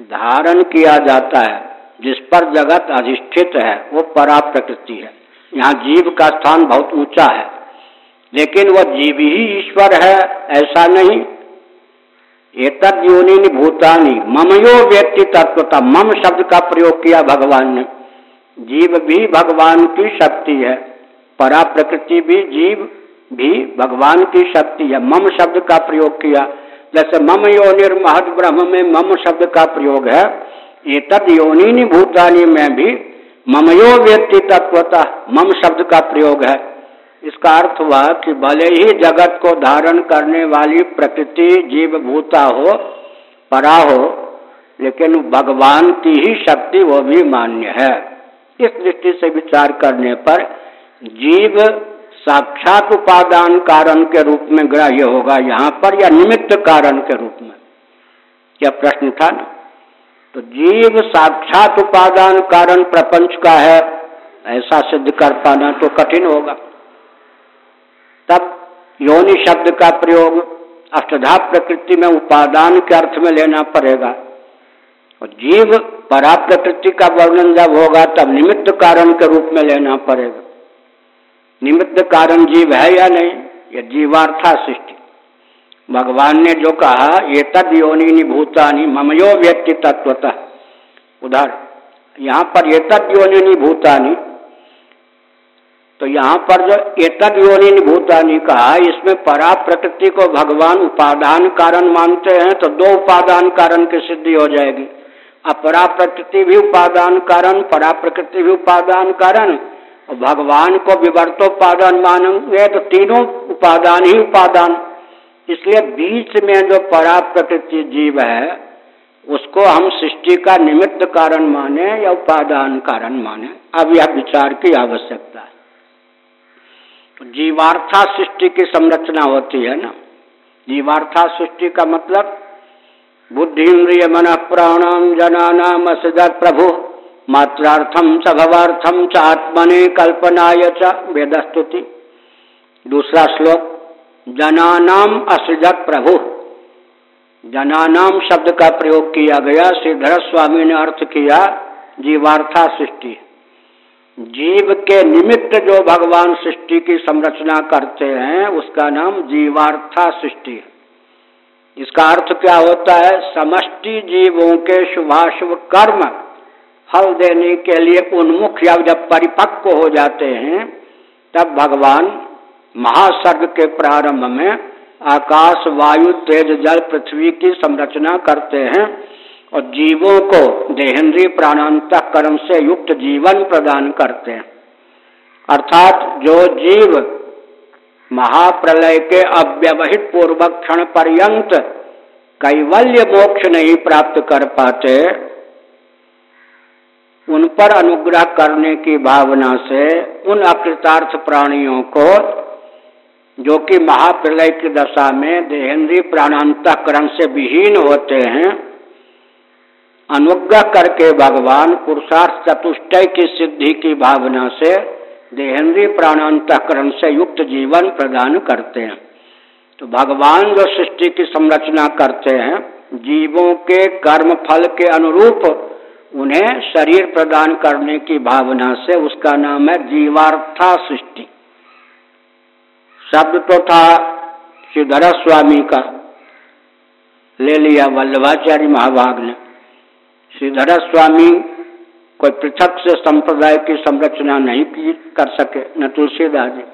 धारण किया जाता है, जिस पर जगत अधिष्ठित है, वो परा प्रकृति है। यहाँ जीव का स्थान बहुत ऊँचा है, लेकिन वह जीव ही ईश्वर है, ऐसा नहीं। एतद योनि भूतानी ममयो व्यक्ति तत्वता मम शब्द का प्रयोग किया भगवान ने। जीव भी भगवान की शक्ति है परा प्रकृति भी जीव भी भगवान की शक्ति है। मम शब्द का प्रयोग किया, जैसे मम योनिर महद ब्रह्म में मम शब्द का प्रयोग है ये तद योनि भूतानी में भी ममयो व्यक्ति तत्वता मम शब्द का प्रयोग है। इसका अर्थ हुआ कि भले ही जगत को धारण करने वाली प्रकृति जीव भूता हो, परा हो, लेकिन भगवान की ही शक्ति वो भी मान्य है। इस दृष्टि से विचार करने पर जीव साक्षात उपादान कारण के रूप में ग्राह्य होगा यहाँ पर या निमित्त कारण के रूप में? क्या प्रश्न था ना? तो जीव साक्षात उपादान कारण प्रपंच का है, ऐसा सिद्ध कर पाना तो कठिन होगा। योनि शब्द का प्रयोग अष्टधा प्रकृति में उपादान के अर्थ में लेना पड़ेगा। और जीव परा प्रकृति का वर्णन जब होगा, तब निमित्त कारण के रूप में लेना पड़ेगा। निमित्त कारण जीव है या नहीं यह जीवार्था सृष्टि। भगवान ने जो कहा ये तद योनि भूतानी ममयो व्यक्ति तत्वतः उदाहरण, यहाँ पर ये तद योनि भूतानी तो यहाँ पर जो एतद योनि भूतानी कहा, इसमें परा प्रकृति को भगवान उपादान कारण मानते हैं तो दो उपादान कारण की सिद्धि हो जाएगी। अपरा प्रकृति भी उपादान कारण परा प्रकृति भी उपादान कारण, और भगवान को विवर्तोपादान मानेंगे तो तीनों उपादान ही उपादान। इसलिए बीच में जो परा प्रकृति जीव है, उसको हम सृष्टि का निमित्त कारण माने या उपादान कारण माने, अब यह विचार की आवश्यकता है। जीवार्था सृष्टि की संरचना होती है ना? जीवार्था सृष्टि का मतलब बुद्धि इंद्रिय मन प्राणम जनानाम प्रभु मात्रार्थम च भवार्थम च आत्मने कल्पनाय च वेदस्तुति। दूसरा श्लोक जनानाम असृजत प्रभु। जनानाम शब्द का प्रयोग किया गया, श्रीधर स्वामी ने अर्थ किया जीवार्था सृष्टि। जीव के निमित्त जो भगवान सृष्टि की संरचना करते हैं, उसका नाम जीवार्था सृष्टि है। इसका अर्थ क्या होता है? समष्टि जीवों के शुभाशुभ कर्म, फल देने के लिए उन्मुख या जब परिपक्व हो जाते हैं, तब भगवान महासर्ग के प्रारंभ में आकाश, वायु, तेज, जल, पृथ्वी की संरचना करते हैं और जीवों को देहेंद्रीय प्राणांत प्राणांतकरण से युक्त जीवन प्रदान करते हैं। अर्थात जो जीव महाप्रलय के अव्यवहित पूर्वक क्षण पर्यंत कैवल्य मोक्ष नहीं प्राप्त कर पाते, उन पर अनुग्रह करने की भावना से उन अकृतार्थ प्राणियों को, जो कि महाप्रलय की दशा में देहेंद्रीय प्राणांतकरण से विहीन होते हैं, अनुग्रह करके भगवान पुरुषार्थ चतुष्टय की सिद्धि की भावना से देहेंद्रीय प्राणांतकरण से युक्त जीवन प्रदान करते हैं। तो भगवान जो सृष्टि की संरचना करते हैं, जीवों के कर्म फल के अनुरूप उन्हें शरीर प्रदान करने की भावना से उसका नाम है जीवार्था सृष्टि। शब्द तो था श्रीधर स्वामी का, ले लिया वल्लभाचार्य महाभाग ने। श्रीधर स्वामी कोई पृथक से संप्रदाय की संरचना नहीं की कर सके, न तुलसीदास जी।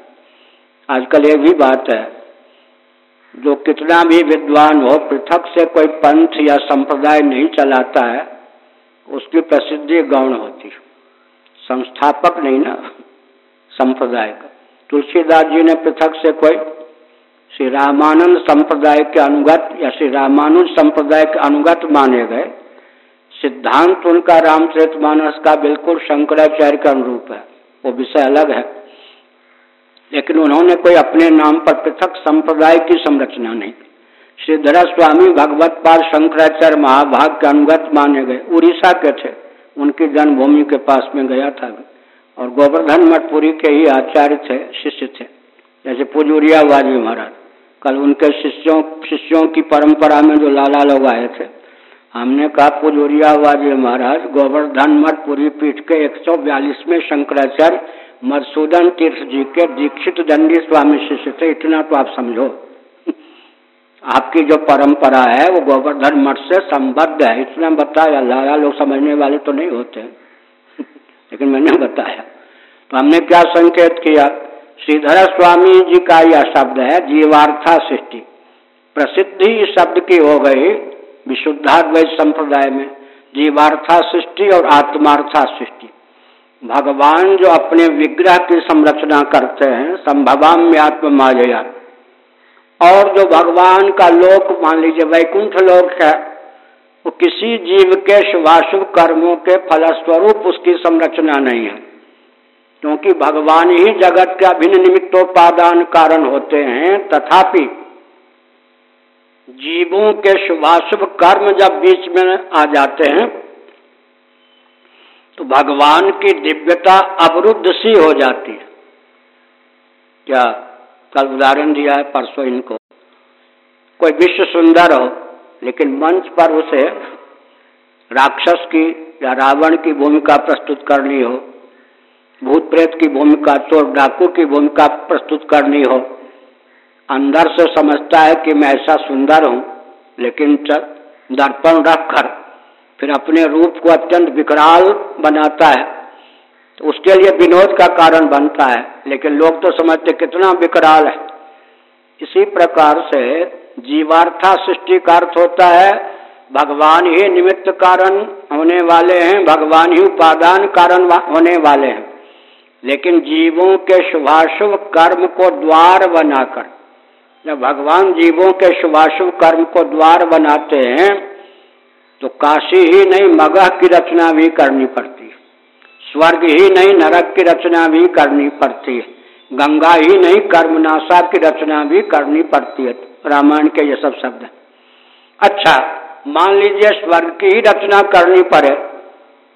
आजकल ये भी बात है, जो कितना भी विद्वान हो, पृथक से कोई पंथ या संप्रदाय नहीं चलाता है, उसकी प्रसिद्धि गौण होती संस्थापक नहीं ना, संप्रदाय का। तुलसीदास जी ने पृथक से कोई श्री रामानंद संप्रदाय के अनुगत या श्री रामानुज संप्रदाय के अनुगत माने गए। सिद्धांत उनका रामचरित मानस का बिल्कुल शंकराचार्य का अनुरूप है। वो विषय अलग है। लेकिन उन्होंने कोई अपने नाम पर पृथक संप्रदाय की संरचना नहीं। श्रीधरा स्वामी भगवत पाल शंकराचार्य महाभाग के अनुगत माने गए। उड़ीसा के थे। उनकी जन्मभूमि के पास में गया था। और गोवर्धन मठपुरी के ही आचार्य थे, शिष्य थे। जैसे पुजूरिया वाजी महाराज। कल उनके शिष्यों शिष्यों की परंपरा में जो लाला लोग आए थे हमने कहा, पुजोरिया महाराज, गोवर्धन मठ पूरी पीठ के एक सौ बयालीसवें शंकराचार्य मधुसूदन तीर्थ जी के दीक्षित दंडी स्वामी शिष्य थे, इतना तो आप समझो। आपकी जो परंपरा है, वो गोवर्धन मठ से संबद्ध है। इतना बताया लाला लोग समझने वाले तो नहीं होते। लेकिन मैंने बताया। तो हमने क्या संकेत किया? श्रीधर स्वामी जी का यह शब्द है, जीवार्था सृष्टि। प्रसिद्धि इस शब्द की हो गई विशुद्धाद्वैत संप्रदाय में, जीवार्था सृष्टि और आत्मार्था सृष्टि। भगवान जो अपने विग्रह की संरचना करते हैं संभवाम आत्म माजया और जो भगवान का लोक, मान लीजिए वैकुंठ लोक है, वो किसी जीव के शुभाशुभ कर्मों के फलस्वरूप उसकी संरचना नहीं है। क्योंकि भगवान ही जगत के अभिन्न निमित्तोपादान कारण होते हैं, तथापि जीवों के शुभाशुभ कर्म जब बीच में आ जाते हैं तो भगवान की दिव्यता अवरुद्ध सी हो जाती है। क्या कल उदाहरण दिया है परसों इनको। कोई विश्व सुंदर हो, लेकिन मंच पर उसे राक्षस की या रावण की भूमिका प्रस्तुत करनी हो, भूत प्रेत की भूमिका, चोर डाकू की भूमिका प्रस्तुत करनी हो अंदर से समझता है कि मैं ऐसा सुंदर हूँ, लेकिन दर्पण रखकर फिर अपने रूप को अत्यंत विकराल बनाता है। तो उसके लिए विनोद का कारण बनता है, लेकिन लोग तो समझते कितना विकराल है। इसी प्रकार से जीवार्था सृष्टि का अर्थ होता है, भगवान ही निमित्त कारण होने वाले हैं, भगवान ही उपादान कारण होने वाले हैं। लेकिन जीवों के शुभाशुभ कर्म को द्वार बनाकर जब भगवान जीवों के शुभाशुभ कर्म को द्वार बनाते हैं तो काशी ही नहीं मगह की रचना भी करनी पड़ती। स्वर्ग ही नहीं नरक की रचना भी करनी पड़ती। गंगा ही नहीं कर्मनाशा की रचना भी करनी पड़ती है। रामायण के ये सब शब्द। अच्छा मान लीजिए स्वर्ग की ही रचना करनी पड़े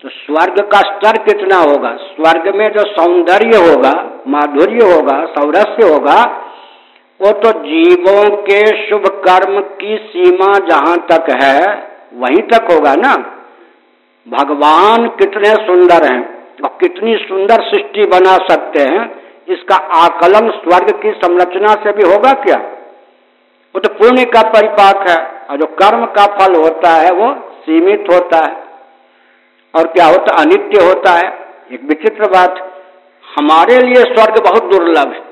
तो स्वर्ग का स्तर कितना होगा? स्वर्ग में जो सौंदर्य होगा, माधुर्य होगा, सौरस्य होगा वो तो जीवों के शुभ कर्म की सीमा जहाँ तक है, वहीं तक होगा ना? भगवान कितने सुंदर हैं, और कितनी सुंदर सृष्टि बना सकते हैं, इसका आकलन स्वर्ग की संरचना से भी होगा क्या? वो तो पुण्य का परिपाक है, और जो कर्म का फल होता है, वो सीमित होता है। और क्या होता? अनित्य होता है। एक विचित्र बात, हमारे लिए स्वर्ग बहुत दुर्लभ है।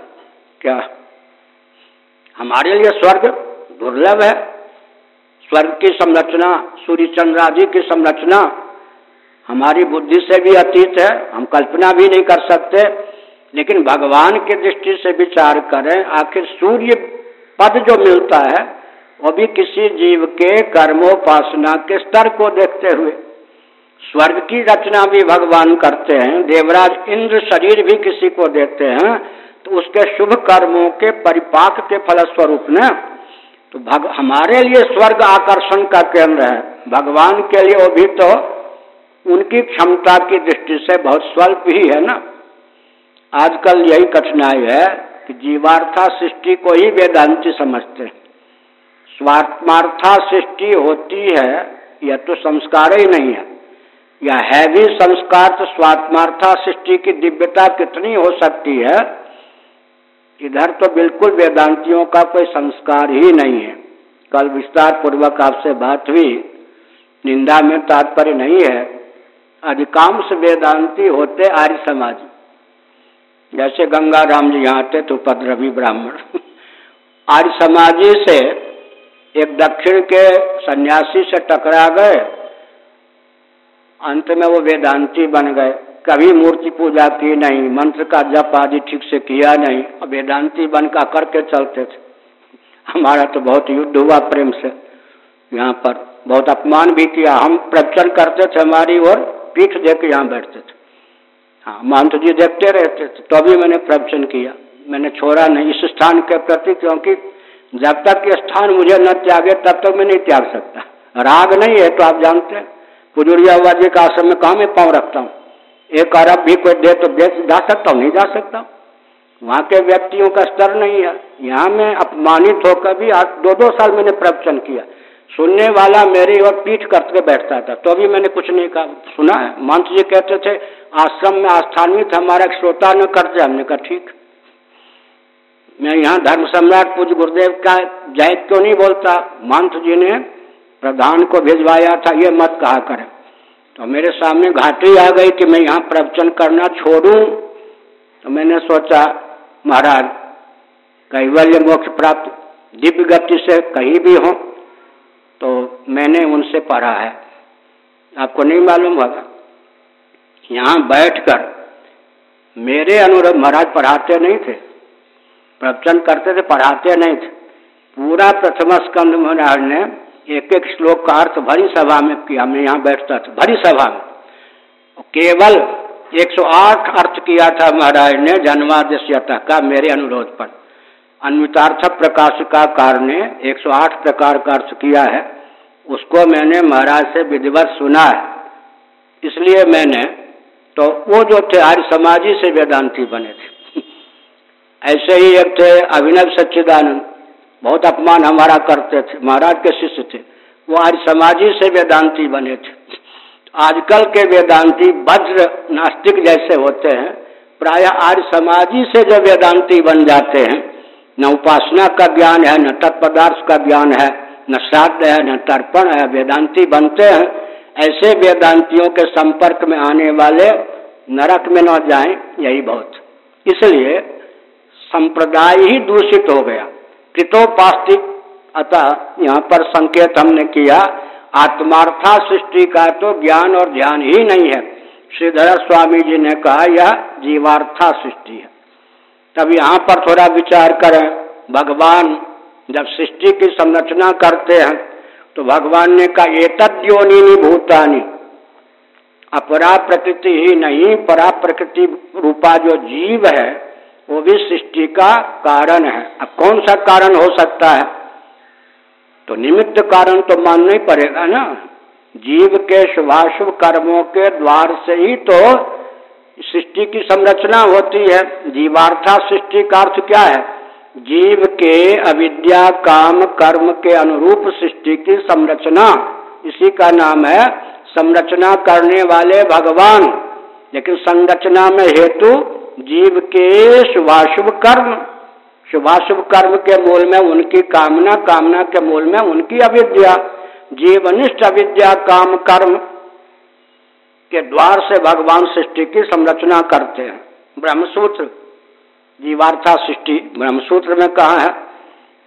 क्या? हमारे लिए स्वर्ग दुर्लभ है। स्वर्ग की संरचना, सूर्य चंद्र आदि की संरचना हमारी बुद्धि से भी अतीत है, हम कल्पना भी नहीं कर सकते, लेकिन भगवान की दृष्टि से विचार करें, आखिर सूर्य पद जो मिलता है, वो भी किसी जीव के कर्मोपासना के स्तर को देखते हुए। स्वर्ग की रचना भी भगवान करते हैं, देवराज इंद्र शरीर भी किसी को देते हैं तो उसके शुभ कर्मों के परिपाक के फलस्वरूप न? तो भग, हमारे लिए स्वर्ग आकर्षण का केंद्र है। भगवान के लिए वो भी तो उनकी क्षमता की दृष्टि से बहुत स्वल्प ही है ना? आजकल यही कठिनाई है कि जीवार्था सृष्टि को ही वेदांति समझते स्वात्मार्था सृष्टि होती है, यह तो संस्कार ही नहीं है। या है भी संस्कार तो स्वात्मार्था सृष्टि की दिव्यता कितनी हो सकती है? इधर तो बिल्कुल वेदांतियों का कोई संस्कार ही नहीं है। कल विस्तार पूर्वक आपसे बात हुई। निंदा में तात्पर्य नहीं है। अधिकांश वेदांती होते आर्य समाज। जैसे गंगा राम जी यहाँ थे तो उपद्रवी ब्राह्मण। आर्य समाजी से एक दक्षिण के सन्यासी से टकरा गए। अंत में वो वेदांती बन गए। कभी मूर्ति पूजा की नहीं, मंत्र का जप आदि ठीक से किया नहीं और वेदांती बन का करके चलते थे। हमारा तो बहुत युद्ध हुआ प्रेम से। यहाँ पर बहुत अपमान भी किया। हम प्रवचन करते थे हमारी ओर, पीठ दे के यहाँ बैठते थे। हाँ महंत जी देखते रहते थे तो भी मैंने प्रवचन किया। मैंने छोड़ा नहीं इस स्थान के प्रति, क्योंकि जब तक ये स्थान मुझे न त्यागे, तब तक मैं नहीं त्याग सकता। राग नहीं है तो आप जानते हैं। पुजुरिया जी का आश्रम में कहा मैं पाँव रखता हूँ। एक अरब भी कोई दे तो दे जा सकता हूँ, नहीं जा सकता। वहाँ के व्यक्तियों का स्तर नहीं है। यहाँ मैं अपमानित होकर भी आज दो दो साल मैंने प्रवचन किया। सुनने वाला मेरी और पीठ करके बैठता था तो अभी मैंने कुछ नहीं कहा। सुना है? मंत जी कहते थे, आश्रम में आस्थानित हमारा श्रोता न करते हमने कहा, ठीक। मैं यहाँ धर्म सम्राट पूज गुरुदेव का जय क्यों नहीं बोलता? मंत जी ने प्रधान को भिजवाया था, ये मत कहा करें। तो मेरे सामने घाटी आ गई कि मैं यहाँ प्रवचन करना छोड़ूं। तो मैंने सोचा, महाराज, कैवल्य मोक्ष प्राप्त दिव्य गति से कहीं भी हो तो मैंने उनसे पढ़ा है। आपको नहीं मालूम होगा, यहाँ बैठकर मेरे अनुरोध, महाराज पढ़ाते नहीं थे, प्रवचन करते थे, पढ़ाते नहीं थे। पूरा प्रथम स्कंद महाराज ने एक एक श्लोक का अर्थ भरी सभा में किया मैं यहाँ बैठता था, भरी सभा में। केवल 108 अर्थ किया था महाराज ने जन्मादेश का मेरे अनुरोध पर। अन्वितार्थ प्रकाशिकाकार ने 108 प्रकार का अर्थ किया है, उसको मैंने महाराज से विधिवत सुना है। इसलिए मैंने तो वो जो थे आर्य समाजी से वेदांती बने थे। ऐसे ही एक थे अभिनव सच्चिदानंद। बहुत अपमान हमारा करते थे, महाराज के शिष्य थे। वो आज समाजी से वेदांती बने थे। आजकल के वेदांती वज्र नास्तिक जैसे होते हैं, प्राय आज समाजी से जो वेदांती बन जाते हैं, न उपासना का ज्ञान है, न तत्पदार्थ का ज्ञान है, न श्राद्ध है, न तर्पण है, वेदांती बनते हैं। ऐसे वेदांतियों के संपर्क में आने वाले नरक में न जाएँ, यही बहुत। इसलिए संप्रदाय ही दूषित हो गया। कृतोपास्तिक अतः यहाँ पर संकेत हमने किया, आत्मार्था सृष्टि का तो ज्ञान और ध्यान ही नहीं है। श्रीधर स्वामी जी ने कहा, यह जीवार्था सृष्टि है। तब यहाँ पर थोड़ा विचार करें। भगवान जब सृष्टि की संरचना करते हैं तो भगवान ने कहा एतद्योनि भूतानी। अपरा प्रकृति ही नहीं, परा प्रकृति रूपा जो जीव है वो भी सृष्टि का कारण है। अब कौन सा कारण हो सकता है? तो निमित्त कारण तो मानना ही पड़ेगा ना। जीव के शुभाशुभ कर्मों के द्वार से ही तो सृष्टि की संरचना होती है। जीवार्था सृष्टि का अर्थ क्या है? जीव के अविद्या, काम, कर्म के अनुरूप सृष्टि की संरचना। इसी का नाम है संरचना करने वाले भगवान। लेकिन संरचना में हेतु जीव के शुभाशुभ कर्म। शुभाशुभ कर्म के मूल में उनकी कामना कामना के मूल में उनकी अविद्या। जीव जीवनिष्ठ अविद्या काम कर्म के द्वार से भगवान सृष्टि की संरचना करते हैं। ब्रह्मसूत्र, जीवार्था सृष्टि, ब्रह्मसूत्र में कहा है।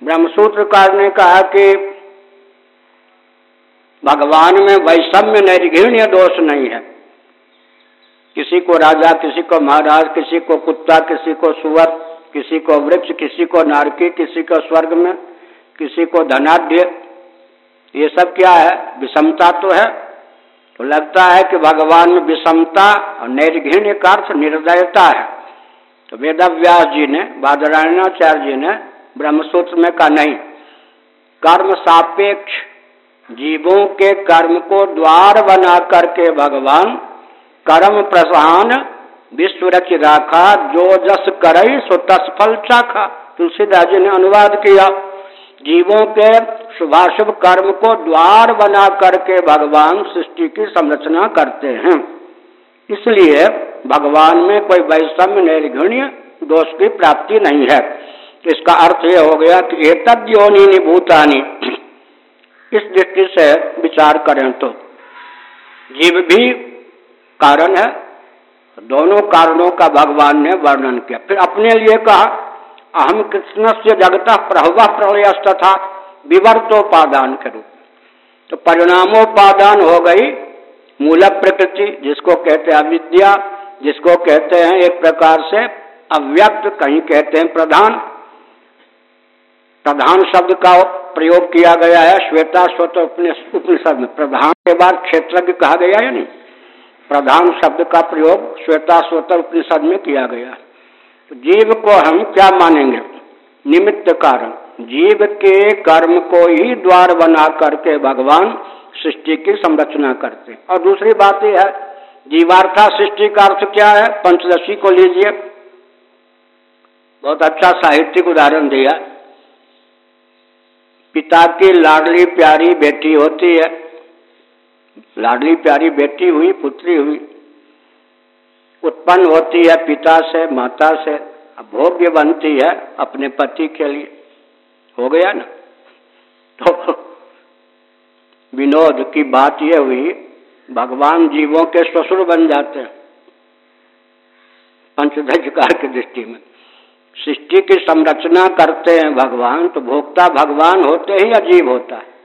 ब्रह्मसूत्रकार ने कहा कि भगवान में वैषम्य, निर्घृण्य दोष नहीं है। किसी को राजा, किसी को महाराज, किसी को कुत्ता, किसी को सुअर, किसी को वृक्ष, किसी को नारकी, किसी को स्वर्ग में, किसी को धनाढ़ ये सब क्या है? विषमता तो है। तो लगता है कि भगवान में विषमता और निर्घृण्य का अर्थ निर्दयता है। तो वेद व्यास जी ने, बादरायणाचार्य जी ने ब्रह्मसूत्र में कहा, नहीं, कर्म सापेक्ष जीवों के कर्म को द्वार बना करके भगवान कर्म प्रसान विश्व रच राखा, जो जस करई, सो तत्फल चाखा। तुलसीदास जी ने अनुवाद किया, जीवों के शुभाशुभ कर्म को द्वार बना करके भगवान सृष्टि की संरचना करते हैं। इसलिए भगवान में कोई वैषम्य, निर्घण्य दोष की प्राप्ति नहीं है। इसका अर्थ यह हो गया कि एक योनि भूतानी इस दृष्टि से विचार करें तो जीव भी कारण है। दोनों कारणों का भगवान ने वर्णन किया। फिर अपने लिए कहा, अहम कृष्ण से जगत प्रहवा प्रलयस्त था विवर्तोपादान के रूप तो परिणामोपादान हो गई मूल प्रकृति, जिसको कहते हैं अविद्या, जिसको कहते हैं एक प्रकार से अव्यक्त, कहीं कहते हैं प्रधान। प्रधान शब्द का प्रयोग किया गया है, श्वेता स्वत उपनिषद में। प्रधान के बाद क्षेत्रज्ञ कहा गया है नहीं? प्रधान शब्द का प्रयोग श्वेता स्वतर उपनिषद में किया गया। तो जीव को हम क्या मानेंगे? निमित्त कारण। जीव के कर्म को ही द्वार बना करके भगवान सृष्टि की संरचना करते और दूसरी बात यह है, जीवार्था सृष्टि का अर्थ क्या है? पंचदशी को लीजिए। बहुत अच्छा साहित्यिक उदाहरण दिया। पिता की लाडली प्यारी बेटी होती है। लाडली प्यारी बेटी हुई, पुत्री हुई। उत्पन्न होती है पिता से, माता से भोग्य बनती है अपने पति के लिए। हो गया ना? तो विनोद की बात यह हुई, भगवान जीवों के ससुर बन जाते हैं। पंचधजकार की दृष्टि में सृष्टि की संरचना करते हैं भगवान तो भोक्ता भगवान होते ही अजीब होता है।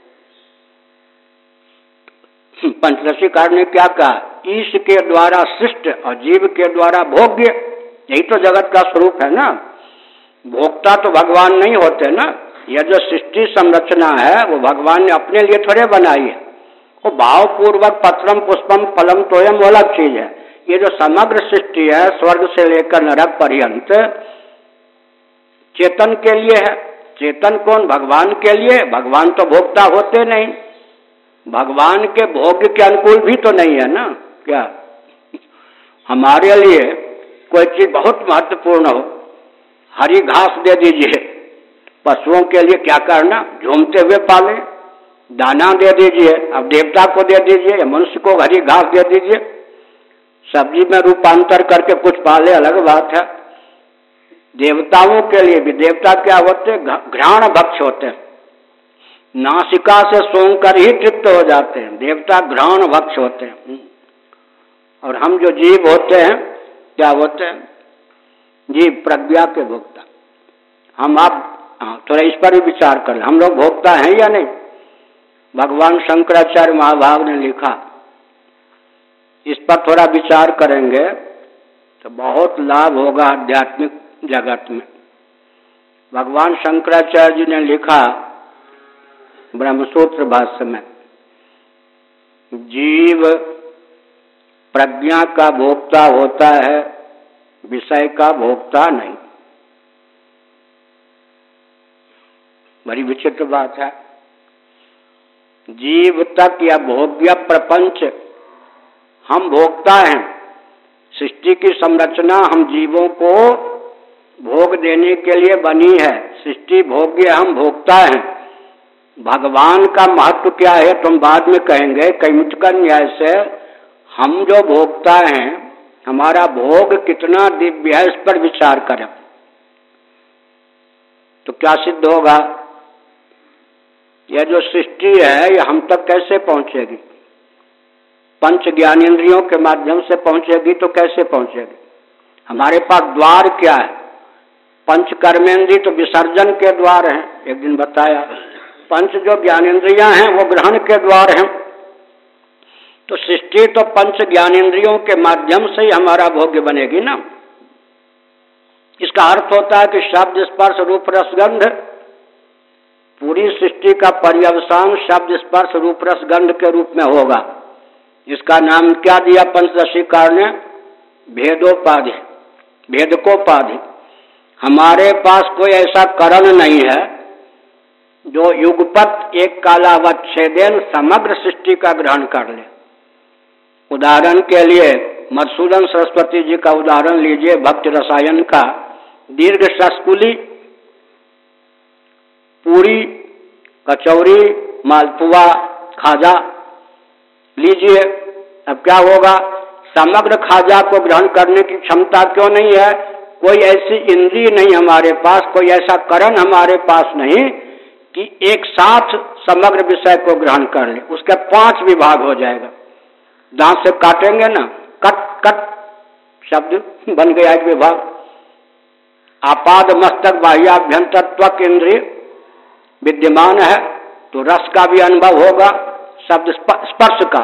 पंचदशी कार ने क्या कहा? ईश के द्वारा शिष्ट और जीव के द्वारा भोग्य। यही तो जगत का स्वरूप है ना? भोक्ता तो भगवान नहीं होते ना? यह जो सृष्टि संरचना है, वो भगवान ने अपने लिए थोड़े बनाई है। वो भावपूर्वक पत्रम, पुष्पम, फलम, तोयम अलग चीज़ है। ये जो समग्र सृष्टि है, स्वर्ग से लेकर नरक पर्यंत, चेतन के लिए है। चेतन कौन? भगवान के लिए। भगवान तो भोक्ता होते नहीं। भगवान के भोग्य के अनुकूल भी तो नहीं है ना, क्या? हमारे लिए कोई चीज़ बहुत महत्वपूर्ण हो। हरी घास दे दीजिए। पशुओं के लिए क्या करना? झूमते हुए पाले। दाना दे दीजिए। अब देवता को दे दीजिए या मनुष्य को हरी घास दे दीजिए। सब्ज़ी में रूपांतर करके कुछ पाले, अलग बात है। देवताओं के लिए भी, देवता क्या होते घ्राण भक्ष होते हैं। नासिका से सोंगकर ही तृप्त हो जाते हैं। देवता घ्राण भक्ष होते हैं। हम्म। और हम जो जीव होते हैं क्या होते हैं? जीव प्रज्ञा के भोक्ता। हम आप हाँ, थोड़ा इस पर भी विचार कर हम लोग भोक्ता हैं या नहीं? भगवान शंकराचार्य महाभाग ने लिखा। इस पर थोड़ा विचार करेंगे तो बहुत लाभ होगा आध्यात्मिक जगत में। भगवान शंकराचार्य जी ने लिखा ब्रह्मसूत्र भाष्य में, जीव प्रज्ञा का भोक्ता होता है, विषय का भोक्ता नहीं। बड़ी विचित्र बात है। जीव तक या भोग्य प्रपंच, हम भोक्ता हैं। सृष्टि की संरचना हम जीवों को भोग देने के लिए बनी है। सृष्टि भोग्य हम भोगता हैं। भगवान का महत्व क्या है? तुम बाद में कहेंगे कैमुटका न्याय से हम जो भोगता हैं, हमारा भोग कितना दिव्य है, इस पर विचार करें। तो क्या सिद्ध होगा? यह जो सृष्टि है, यह हम तक कैसे पहुंचेगी? पंच ज्ञानेन्द्रियों के माध्यम से पहुंचेगी तो कैसे पहुंचेगी? हमारे पास द्वार क्या है? पंच कर्मेंद्री तो विसर्जन के द्वार हैं, एक दिन बताया। पंच जो ज्ञानेन्द्रिया हैं, वो ग्रहण के द्वार हैं। तो सृष्टि तो पंच ज्ञानेन्द्रियों के माध्यम से ही हमारा भोग्य बनेगी ना। इसका अर्थ होता है कि शब्द स्पर्श रूप रसगंध, पूरी सृष्टि का पर्यवसान शब्द स्पर्श रूप रसगंध के रूप में होगा। इसका नाम क्या दिया पंचदशी कार ने? भेदोपाधि, भेदकोपाधि। हमारे पास कोई ऐसा करण नहीं है जो युगपत एक कालावच्छेदेन समग्र सृष्टि का ग्रहण कर ले। उदाहरण के लिए मधुसूदन सरस्वती जी का उदाहरण लीजिए भक्त रसायन का। दीर्घ सस्कुली, पूरी, कचौरी, मालपुआ, खाजा लीजिए। अब क्या होगा? समग्र खाजा को ग्रहण करने की क्षमता क्यों नहीं है? कोई ऐसी इंद्री नहीं हमारे पास, कोई ऐसा करण हमारे पास नहीं। कि एक साथ समग्र विषय को ग्रहण कर ले, उसके पाँच विभाग हो जाएगा। दांत से काटेंगे ना, कट कट शब्द बन गया एक विभाग। आपाद मस्तक बाह्याभ्यंतर त्वक इंद्रिय विद्यमान है तो रस का भी अनुभव होगा, शब्द स्पर्श का।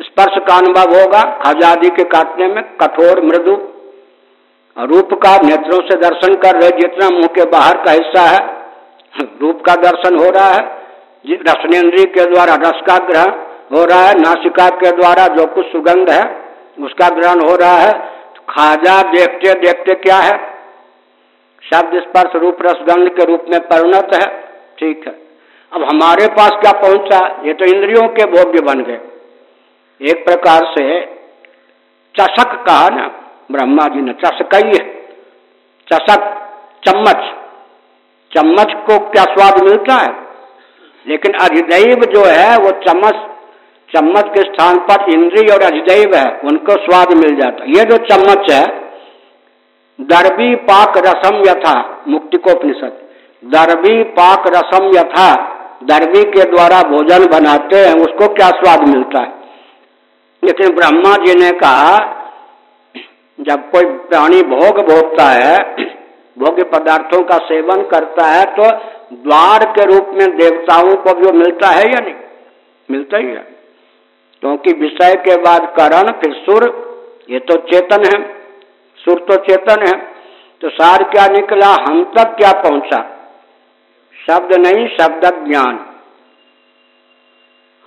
स्पर्श का अनुभव होगा खजादी के काटने में कठोर मृदु। रूप का नेत्रों से दर्शन कर रहे जितना मुँह के बाहर का हिस्सा है रूप का दर्शन हो रहा है रसनेन्द्रिय के द्वारा, रस का ग्रहण हो रहा है, नासिका के द्वारा जो कुछ सुगंध है, उसका ग्रहण हो रहा है। खाजा देखते देखते क्या है? शब्द स्पर्श रूप रसगंध के रूप में परिणत है, ठीक है। अब हमारे पास क्या पहुँचा? ये तो इंद्रियों के भोग्य बन गए। एक प्रकार से चषक कहा ना, ब्रह्मा जी ने चषक ही है, चषक, चम्मच। चम्मच को क्या स्वाद मिलता है? लेकिन अधिदैव जो है, वो चम्मच चम्मच के स्थान पर इंद्री और अधिदैव है, उनको स्वाद मिल जाता ये जो चम्मच है दरबी पाक रसम यथा, मुक्ति को उपनिषद। दरबी पाक रसम यथा दरबी के द्वारा भोजन बनाते हैं, उसको क्या स्वाद मिलता है? लेकिन ब्रह्मा जी ने कहा, जब कोई प्राणी भोग भोगता है भोग्य पदार्थों का सेवन करता है तो द्वार के रूप में देवताओं को भी मिलता है या नहीं? मिलता ही है। क्योंकि विषय के बाद करण, फिर सुर, ये तो चेतन है। सुर तो चेतन है। तो सार क्या निकला? हम तक क्या पहुँचा? शब्द नहीं, शब्द ज्ञान।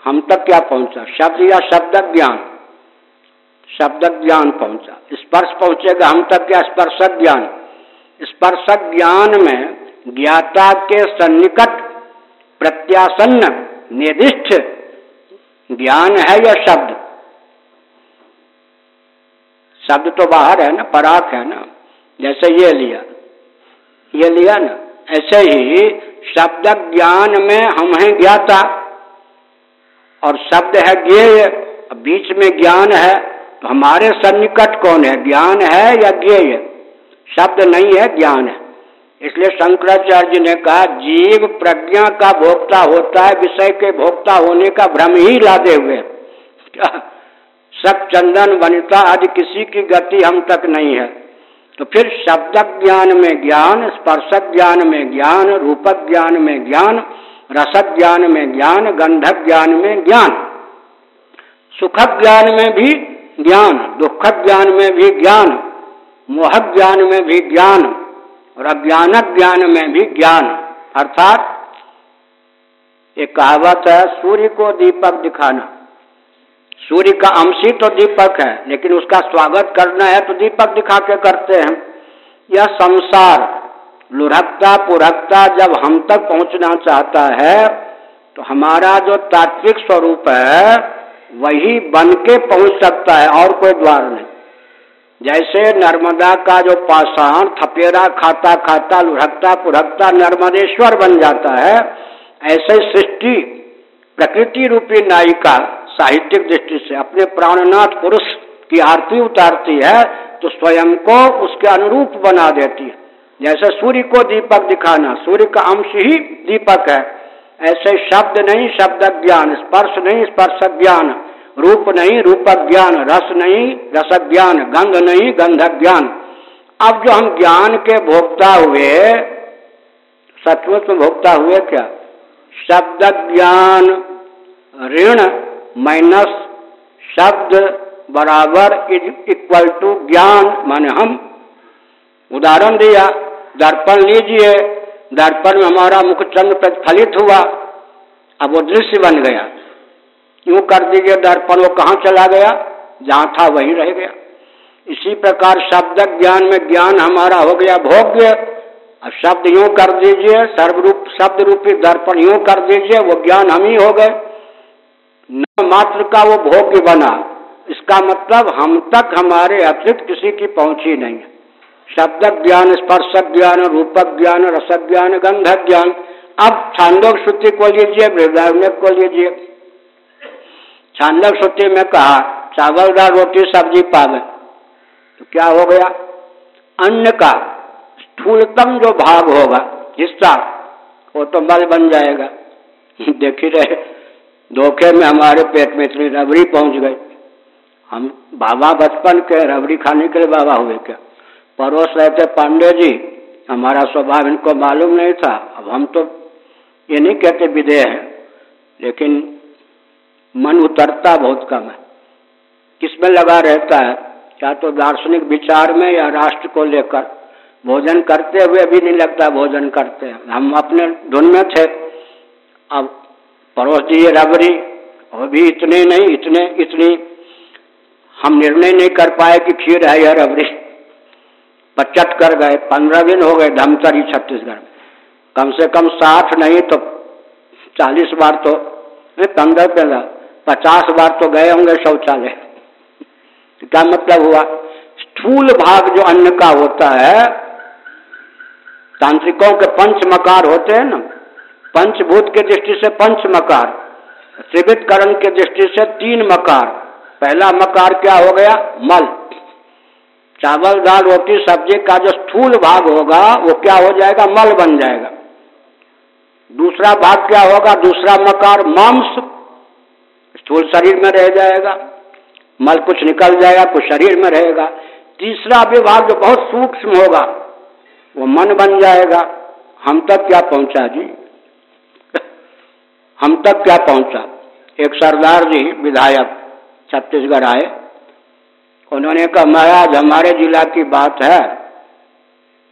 हम तक क्या पहुँचा? शब्द या शब्द ज्ञान? शब्द ज्ञान पहुँचा। स्पर्श पहुंचेगा, हम तक क्या? स्पर्शक ज्ञान। स्पर्शक ज्ञान में ज्ञाता के सन्निकट प्रत्यासन्न, निर्दिष्ट ज्ञान है या शब्द? शब्द तो बाहर है ना पराख है ना, जैसे ये लिया। ये लिया ना, ऐसे ही शब्द ज्ञान में हम हैं ज्ञाता, और शब्द है ज्ञेय बीच में ज्ञान है तो हमारे सन्निकट कौन है, ज्ञान है या ज्ञेय? शब्द नहीं है ज्ञान। है इसलिए शंकराचार्य ने कहा, जीव प्रज्ञा का भोक्ता होता है, विषय के भोक्ता होने का भ्रम ही लादे हुए। सब चंदन, वनिता आदि किसी की गति हम तक नहीं है। तो फिर शब्द ज्ञान में ज्ञान, स्पर्श ज्ञान में ज्ञान रूपक ज्ञान में ज्ञान रसक ज्ञान में ज्ञान गंधक ज्ञान में ज्ञान। सुखक ज्ञान में भी ज्ञान दुखक ज्ञान में भी ज्ञान। मोहक ज्ञान में भी ज्ञान और अज्ञानक ज्ञान में भी ज्ञान। अर्थात, एक कहावत है, सूर्य को दीपक दिखाना। सूर्य का अंश ही तो दीपक है, लेकिन उसका स्वागत करना है तो दीपक दिखा के करते हैं। यह संसार, लुढ़कता पुरखता जब हम तक पहुँचना चाहता है तो हमारा जो तात्विक स्वरूप है, वही बन के पहुँच सकता है, और कोई द्वार नहीं। जैसे नर्मदा का जो पाषाण थपेरा खाता खाता लुढ़कता पुरखता नर्मदेश्वर बन जाता है, ऐसे सृष्टि, प्रकृति रूपी नायिका साहित्यिक दृष्टि से अपने प्राणनाथ पुरुष की आरती उतारती है तो स्वयं को उसके अनुरूप बना देती है। जैसे सूर्य को दीपक दिखाना, सूर्य का अंश ही दीपक है। ऐसे शब्द नहीं, शब्द ज्ञान, स्पर्श नहीं, स्पर्श ज्ञान। रूप नहीं रूप ज्ञान रस नहीं रस ज्ञान गंध नहीं गंध ज्ञान अब जो हम ज्ञान के भोक्ता हुए, सचमुच में भोक्ता हुए क्या? शब्द ज्ञान ऋण माइनस शब्द बराबर इज़ इक्वल टू ज्ञान, माने हम। उदाहरण दिया, दर्पण लीजिए, दर्पण में हमारा मुखचंद प्रतिफलित हुआ, अब वो दृश्य बन गया। यूँ कर दीजिए दर्पण वो कहाँ चला गया? जहाँ था वहीं रह गया। इसी प्रकार शब्द ज्ञान में ज्ञान हमारा हो गया भोग्य। अब शब्द यूँ कर दीजिए, सर्वरूप शब्द रूपी दर्पण यूँ कर दीजिए, वो ज्ञान हम ही हो गए। न मात्र का वो भोग्य बना, इसका मतलब हम तक हमारे अतिरिक्त किसी की पहुँची नहीं है। शब्द ज्ञान, स्पर्श ज्ञान रूपक ज्ञान, रस ज्ञान, गंध ज्ञान, अब छांदोक श्रुति को लीजिए वृद्धारण्य को लीजिए। छांदक श्रुति में कहा, चावल दाल रोटी, सब्ज़ी पावे तो क्या हो गया? अन्न का स्थूलतम जो भाग होगा, हिस्सा, वो तो बल बन जाएगा। देख ही रहे, धोखे में हमारे पेट में इतनी रबड़ी पहुँच गई। हम बाबा बचपन के रबड़ी खाने के लिए बाबा हुए क्या? पड़ोस थे पांडे जी। हमारा स्वभाव इनको मालूम नहीं था। अब हम तो ये नहीं कहते विधेय है। लेकिन मन उतरता बहुत कम है। किसमें लगा रहता है? या तो दार्शनिक विचार में या राष्ट्र को लेकर। भोजन करते हुए भी नहीं लगता भोजन करते हैं। हम अपने धुन में थे। अब परोस दिए रबरी और भी इतने नहीं, इतने, इतनी। हम निर्णय नहीं कर पाए कि खीर है या रबरी। पचट कर गए। पंद्रह दिन हो गए धमतरी छत्तीसगढ़ में। कम से कम साठ नहीं तो चालीस बार तो। पंद्रह पंद्रह पचास बार तो गए होंगे शौचालय। क्या मतलब हुआ? स्थूल भाग जो अन्न का होता है, तांत्रिकों के पंच मकार होते हैं ना, पंचभूत के दृष्टि से पंच मकार त्रिवित करण के दृष्टि से तीन मकार। पहला मकार क्या हो गया? मल। चावल, दाल, रोटी, सब्ज़ी का जो स्थूल भाग होगा, वो क्या हो जाएगा? मल बन जाएगा। दूसरा भाग क्या होगा? दूसरा मकार, मांस स्थूल शरीर में रह जाएगा, मल कुछ निकल जाएगा, कुछ शरीर में रहेगा। तीसरा विभाग जो बहुत सूक्ष्म होगा, वो मन बन जाएगा। हम तक क्या पहुँचा जी? हम तक क्या पहुँचा? एक सरदार जी, विधायक छत्तीसगढ़ आए। उन्होंने कहा, महाराज, हमारे जिला की बात है।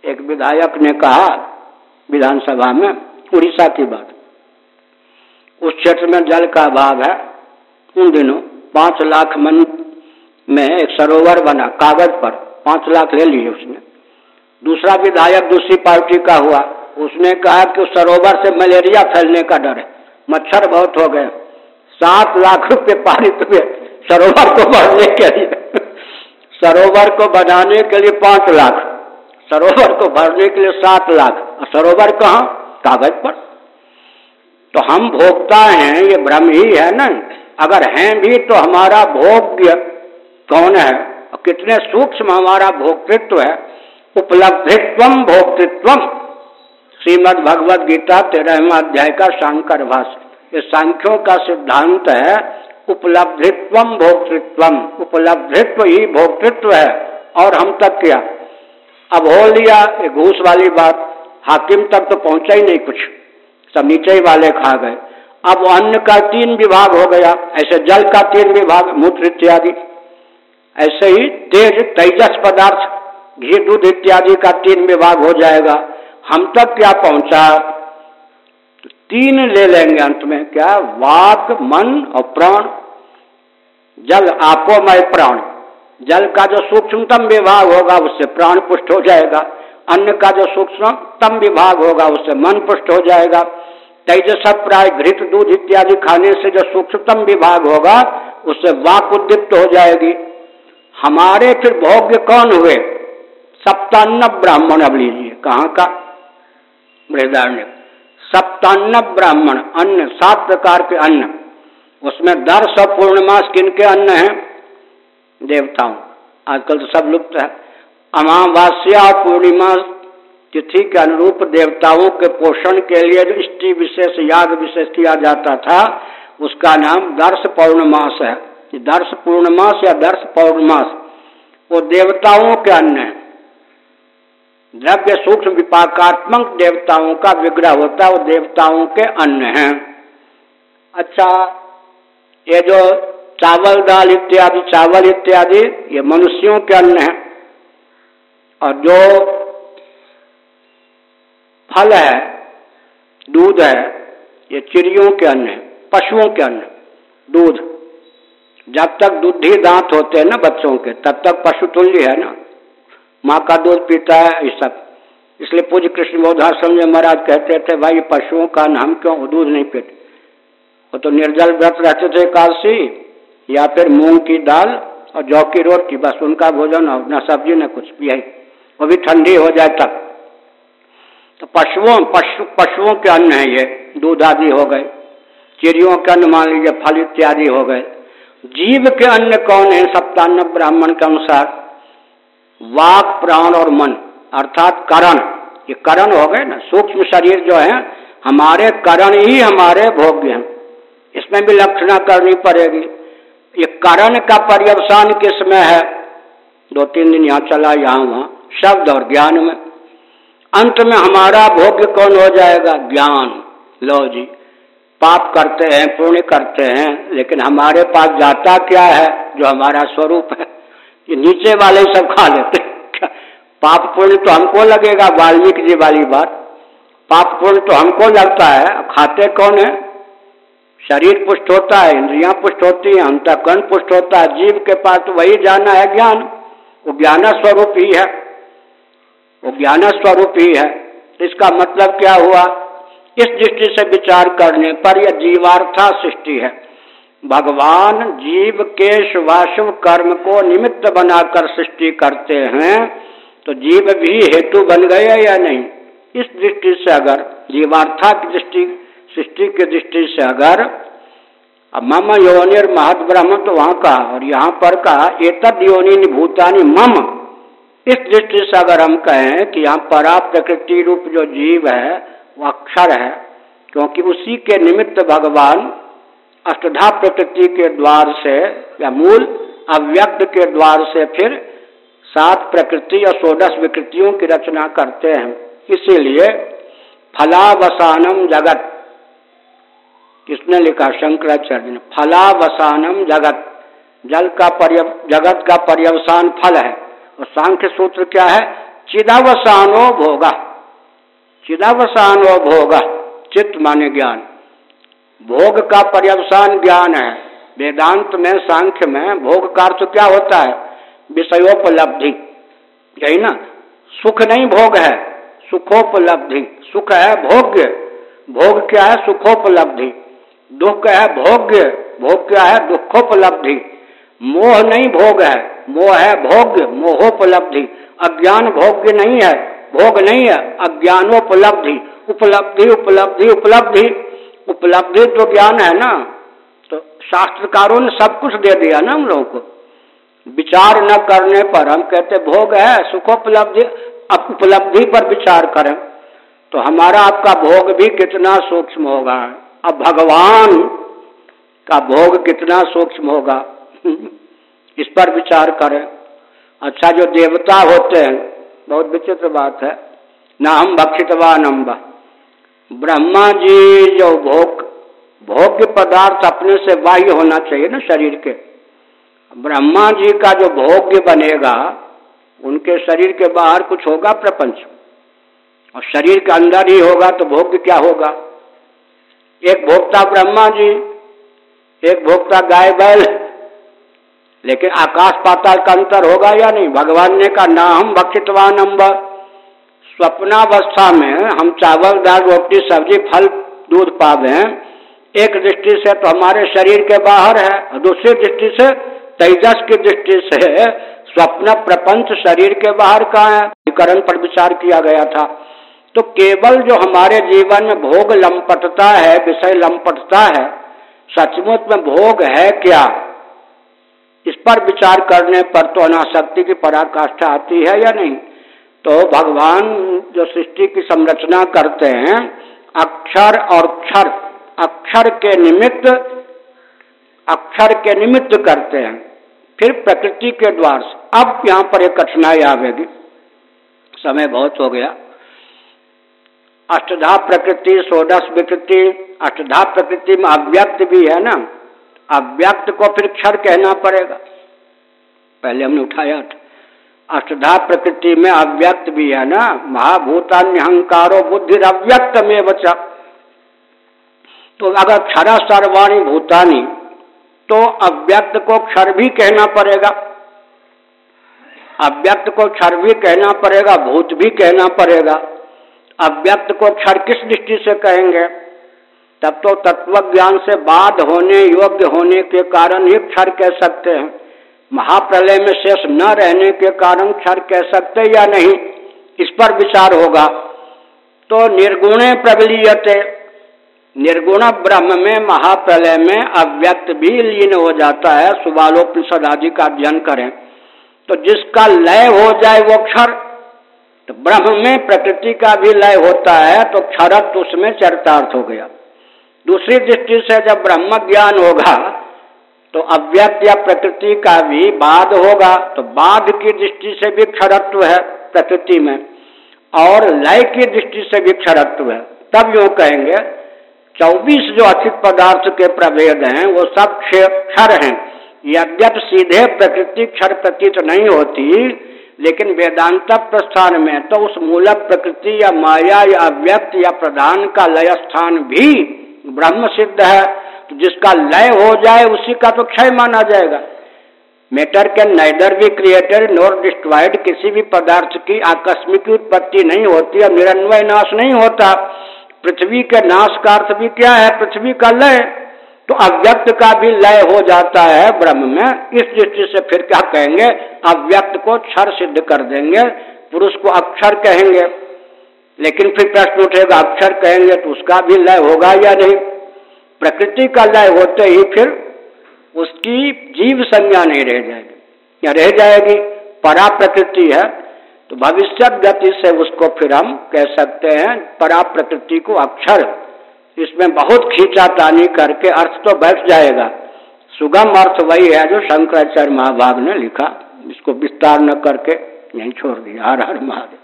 एक विधायक ने कहा, विधानसभा में, उड़ीसा की बात। उस क्षेत्र में जल का अभाव है। उन दिनों पाँच लाख मन में एक सरोवर बना, कागज़ पर पाँच लाख ले लिए उसने। दूसरा विधायक दूसरी पार्टी का हुआ। उसने कहा कि उस सरोवर से मलेरिया फैलने का डर है। मच्छर बहुत हो गए। सात लाख रुपए पारित हुए सरोवर को भरने के लिए। सरोवर को बनाने के लिए पाँच लाख। सरोवर को भरने के लिए सात लाख। सरोवर कहा? कागज़ पर। तो हम भोगता हैं, ये भ्रम ही है ना? अगर हैं भी तो हमारा भोग्य कौन है? कितने सूक्ष्म हमारा भोक्तृत्व है? उपलब्धित्व भोक्तृत्व। श्रीमद भगवद गीता तेरहवा अध्याय का शांकर भाष ये सांख्यों का सिद्धांत है, उपलब्धित्व भोक्तृत्व। उपलब्धित्व ही भोक्तृत्व है। और हम तक क्या? अब हो लिया ये घूस वाली बात। हाकिम तक तो पहुँचा ही नहीं कुछ। सब नीचे वाले खा गए। अब अन्न का तीन विभाग हो गया, ऐसे जल का तीन विभाग, मूत्र इत्यादि। ऐसे ही तेज तेजस पदार्थ, घी, दूध इत्यादि का तीन विभाग हो जाएगा। हम तक क्या पहुँचा? तीन ले लेंगे अंत में। क्या? वाक, मन और प्राण। जल आपो मय प्राण। जल का जो सूक्ष्मतम विभाग होगा, उससे प्राण पुष्ट हो जाएगा। अन्न का जो सूक्ष्मतम विभाग होगा, उससे मन पुष्ट हो जाएगा। तेजस प्राय घृत दूध इत्यादि खाने से जो सूक्ष्मतम विभाग होगा, उससे वाक उद्दीप्त हो जाएगी। हमारे फिर भोग्य कौन हुए? सप्तान्न ब्राह्मण, अब लीजिए, कहाँ का? बृहदारण्य। सप्तान्न ब्राह्मण, अन्न, सात प्रकार के अन्न। उसमें दर्श और पूर्णमास किन के अन्न है? देवताओं। आजकल तो सब लुप्त है। अमावास्या और पूर्णिमा तिथि के अनुरूप देवताओं के पोषण के लिए जो इष्टि विशेष, याग विशेष किया जाता था, उसका नाम दर्श पौर्णमास है। दर्श पूर्णमास या दर्श पौर्णमास, वो देवताओं के अन्न है। द्रव्य सूक्ष्म विपाकात्मक देवताओं का विग्रह होता है, वो देवताओं के अन्न हैं। अच्छा ये जो चावल, दाल इत्यादि, चावल इत्यादि, ये मनुष्यों के अन्न है। और जो फल है, दूध है, ये चिड़ियों के अन्न है, पशुओं के अन्न, दूध। जब तक दूधी दांत होते हैं ना बच्चों के, तब तक पशु तुल्य है ना। माँ का दूध पीता है, ये सब। इसलिए पूज्य कृष्ण बोधाश्रम में महाराज कहते थे, भाई, पशुओं का अन्न हम क्यों दूध नहीं पीते? वो तो निर्जल व्रत रहते थे एकादशी, या फिर मूंग की दाल और जौ की रोटी, बस उनका भोजन और न सब्ज़ी, न कुछ भी है वो भी ठंडी हो जाए तब। तो पशुओं, पशु, पशुओं के अन्न है ये। दूध आदि हो गए। चिड़ियों के अन्न मान लीजिए, फल इत्यादि हो गए। जीव के अन्न कौन है? सप्तान्न ब्राह्मण के अनुसार। वाक, प्राण और मन, अर्थात करण। ये करण हो गए ना। सूक्ष्म शरीर जो है, हमारे करण ही हमारे भोग्य हैं। इसमें भी लक्षणा करनी पड़ेगी। ये करण का पर्यवसान किसमें है? दो तीन दिन यहाँ चला, यहाँ वहाँ। शब्द और ज्ञान में। अंत में हमारा भोग्य कौन हो जाएगा? ज्ञान। लो जी, पाप करते हैं, पुण्य करते हैं, लेकिन हमारे पास जाता क्या है? जो हमारा स्वरूप है। ये नीचे वाले सब खा लेते हैं। पाप पुण्य तो हमको लगेगा, वाल्मीकि जी वाली बात। पाप पुण्य तो हमको लगता है। खाते कौन है? शरीर पुष्ट होता है, इंद्रियाँ पुष्ट होती हैं, अंतकरण पुष्ट होता है, जीव के पास तो वही जाना है ज्ञान। वो ज्ञान स्वरूप ही है। वो ज्ञान स्वरूप ही है। इसका मतलब क्या हुआ? इस दृष्टि से विचार करने पर यह जीवार्था सृष्टि है। भगवान जीव के शुभाशुभ कर्म को निमित्त बनाकर सृष्टि करते हैं तो जीव भी हेतु बन गए या नहीं? इस दृष्टि से अगर, जीवार्था की दृष्टि, सृष्टि की दृष्टि से अगर मम योनिर महत ब्रह्म तो वहाँ कहा, और यहाँ पर कहा, एतद योनि भूतानी मम। इस दृष्टि से अगर हम कहें कि यहाँ परा प्रकृति रूप जो जीव है, वह अक्षर है, क्योंकि उसी के निमित्त भगवान अष्टधा प्रकृति के द्वार से या मूल अव्यक्त के द्वार से फिर सात प्रकृति और सोडश विकृतियों की रचना करते हैं। इसीलिए फलावसानम जगत, किसने लिखा शंकराचार्य ने? फलावसानम जगत, जल का पर्य जगत का पर्यवसान फल है। और सांख्य सूत्र क्या है? चिदावसानो भोगा। चिदावसानो भोगा, चित्त माने ज्ञान। भोग का पर्यवसान ज्ञान है। वेदांत में सांख्य में भोग का अर्थ क्या होता है? विषयोपलब्धि। यही ना? सुख नहीं भोग है, सुखोपलब्धि। सुख है भोग्य। भोग क्या है? सुखोपलब्धि। दुख है भोग्य। भोग क्या है? दुखोपलब्धि। मोह नहीं भोग है। मोह है भोग्य, मोहोपलब्धि। अज्ञान भोग्य नहीं है, भोग नहीं है, अज्ञानोपलब्धि। उपलब्धि उपलब्धि उपलब्धि। उपलब्धि तो ज्ञान है ना? तो शास्त्रकारों ने सब कुछ दे दिया ना हम लोगों को। विचार न करने पर हम कहते भोग है, सुखोपलब्धि अब उपलब्धि पर विचार करें। तो हमारा आपका भोग भी कितना सूक्ष्म होगा। अब भगवान का भोग कितना सूक्ष्म होगा? इस पर विचार करें। अच्छा जो देवता होते हैं, बहुत विचित्र बात है। न हम भक्षितवा नम्बा ब्रह्मा जी जो भोग, भोग्य पदार्थ अपने से बाह्य होना चाहिए ना शरीर के। ब्रह्मा जी का जो भोग्य बनेगा, उनके शरीर के बाहर कुछ होगा प्रपंच। और शरीर के अंदर ही होगा तो भोग्य क्या होगा? एक भोक्ता ब्रह्मा जी, एक भोक्ता गाय बैल लेकिन आकाश पाताल का अंतर होगा या नहीं? भगवान ने कहा, ना, हम भक्षितवान अम्बर स्वप्नावस्था में हम चावल, दाल, रोटी, सब्ज़ी, फल, दूध पावे एक दृष्टि से तो हमारे शरीर के बाहर है दूसरी दृष्टि से तेजस की दृष्टि से स्वप्न प्रपंच शरीर के बाहर का है। विकरण पर विचार किया गया था। तो केवल जो हमारे जीवन में भोग लंपटता है, विषय लंपटता है, सचमुच में भोग है क्या? इस पर विचार करने पर तो अनाशक्ति की पराकाष्ठा आती है या नहीं? तो भगवान जो सृष्टि की संरचना करते हैं, अक्षर और क्षर, अक्षर के निमित्त, अक्षर के निमित्त करते हैं। फिर प्रकृति के द्वार से। अब यहाँ पर एक कठिनाई आवेगी। समय बहुत हो गया। अष्टधा प्रकृति सोडश विकृति, अष्टधा प्रकृति में अव्यक्त भी है ना? अव्यक्त को फिर क्षर कहना पड़ेगा। पहले हमने उठाया था। अष्टधा प्रकृति में अव्यक्त भी है ना? महाभूतान्य अहंकारो बुद्धि अव्यक्त में बचा तो अगर क्षरा सर्वाणी भूतानी तो अव्यक्त को क्षर भी कहना पड़ेगा। अव्यक्त को क्षर भी कहना पड़ेगा, भूत भी कहना पड़ेगा। अव्यक्त को क्षर किस दृष्टि से कहेंगे? तब तो तत्व ज्ञान से बाध होने, योग्य होने के कारण ही क्षर कह सकते हैं। महाप्रलय में शेष न रहने के कारण क्षर कह सकते या नहीं, इस पर विचार होगा। तो निर्गुणे प्रबलीयते। निर्गुण ब्रह्म में, महाप्रलय में अव्यक्त भी लीन हो जाता है। सुबालोपनिषद आदि का अध्ययन करें। तो जिसका लय हो जाए वो क्षर तो ब्रह्म में प्रकृति का भी लय होता है तो क्षरत्व उसमें चरितार्थ हो गया। दूसरी दृष्टि से जब ब्रह्म ज्ञान होगा तो अव्यक्त या प्रकृति का भी बाद होगा। तो बाद की दृष्टि से भी क्षरत्व है प्रकृति में, और लय की दृष्टि से भी क्षरत्व है। तब यूँ कहेंगे, चौबीस जो अचित पदार्थ के प्रभेद हैं, वो सब क्षर हैं। यद्यप सीधे प्रकृति क्षर प्रतीत नहीं होती, लेकिन वेदांत प्रस्थान में तो उस मूलक प्रकृति या माया या अव्यक्त या प्रधान का लय स्थान भी ब्रह्म सिद्ध है तो जिसका लय हो जाए उसी का तो क्षय माना जाएगा। Matter can neither be created nor destroyed किसी भी पदार्थ की आकस्मिक उत्पत्ति नहीं होती और निरन्वय नाश नहीं होता। पृथ्वी के नाश का अर्थ भी क्या है? पृथ्वी का लय। तो अव्यक्त का भी लय हो जाता है ब्रह्म में। इस दृष्टि से फिर क्या कहेंगे? अव्यक्त को क्षर सिद्ध कर देंगे, पुरुष को अक्षर कहेंगे। लेकिन फिर प्रश्न उठेगा, अक्षर कहेंगे तो उसका भी लय होगा या नहीं? प्रकृति का लय होते ही फिर उसकी जीव संज्ञा नहीं रह जाएगी, या रह जाएगी परा प्रकृति है। तो भविष्य गति से उसको फिर हम कह सकते हैं परा प्रकृति को अक्षर। इसमें बहुत खींचा तानी करके अर्थ तो बैठ जाएगा। सुगम अर्थ वही है जो शंकराचार्य महाभाग ने लिखा इसको विस्तार न करके यहीं छोड़ दिया। हर हर महादेव।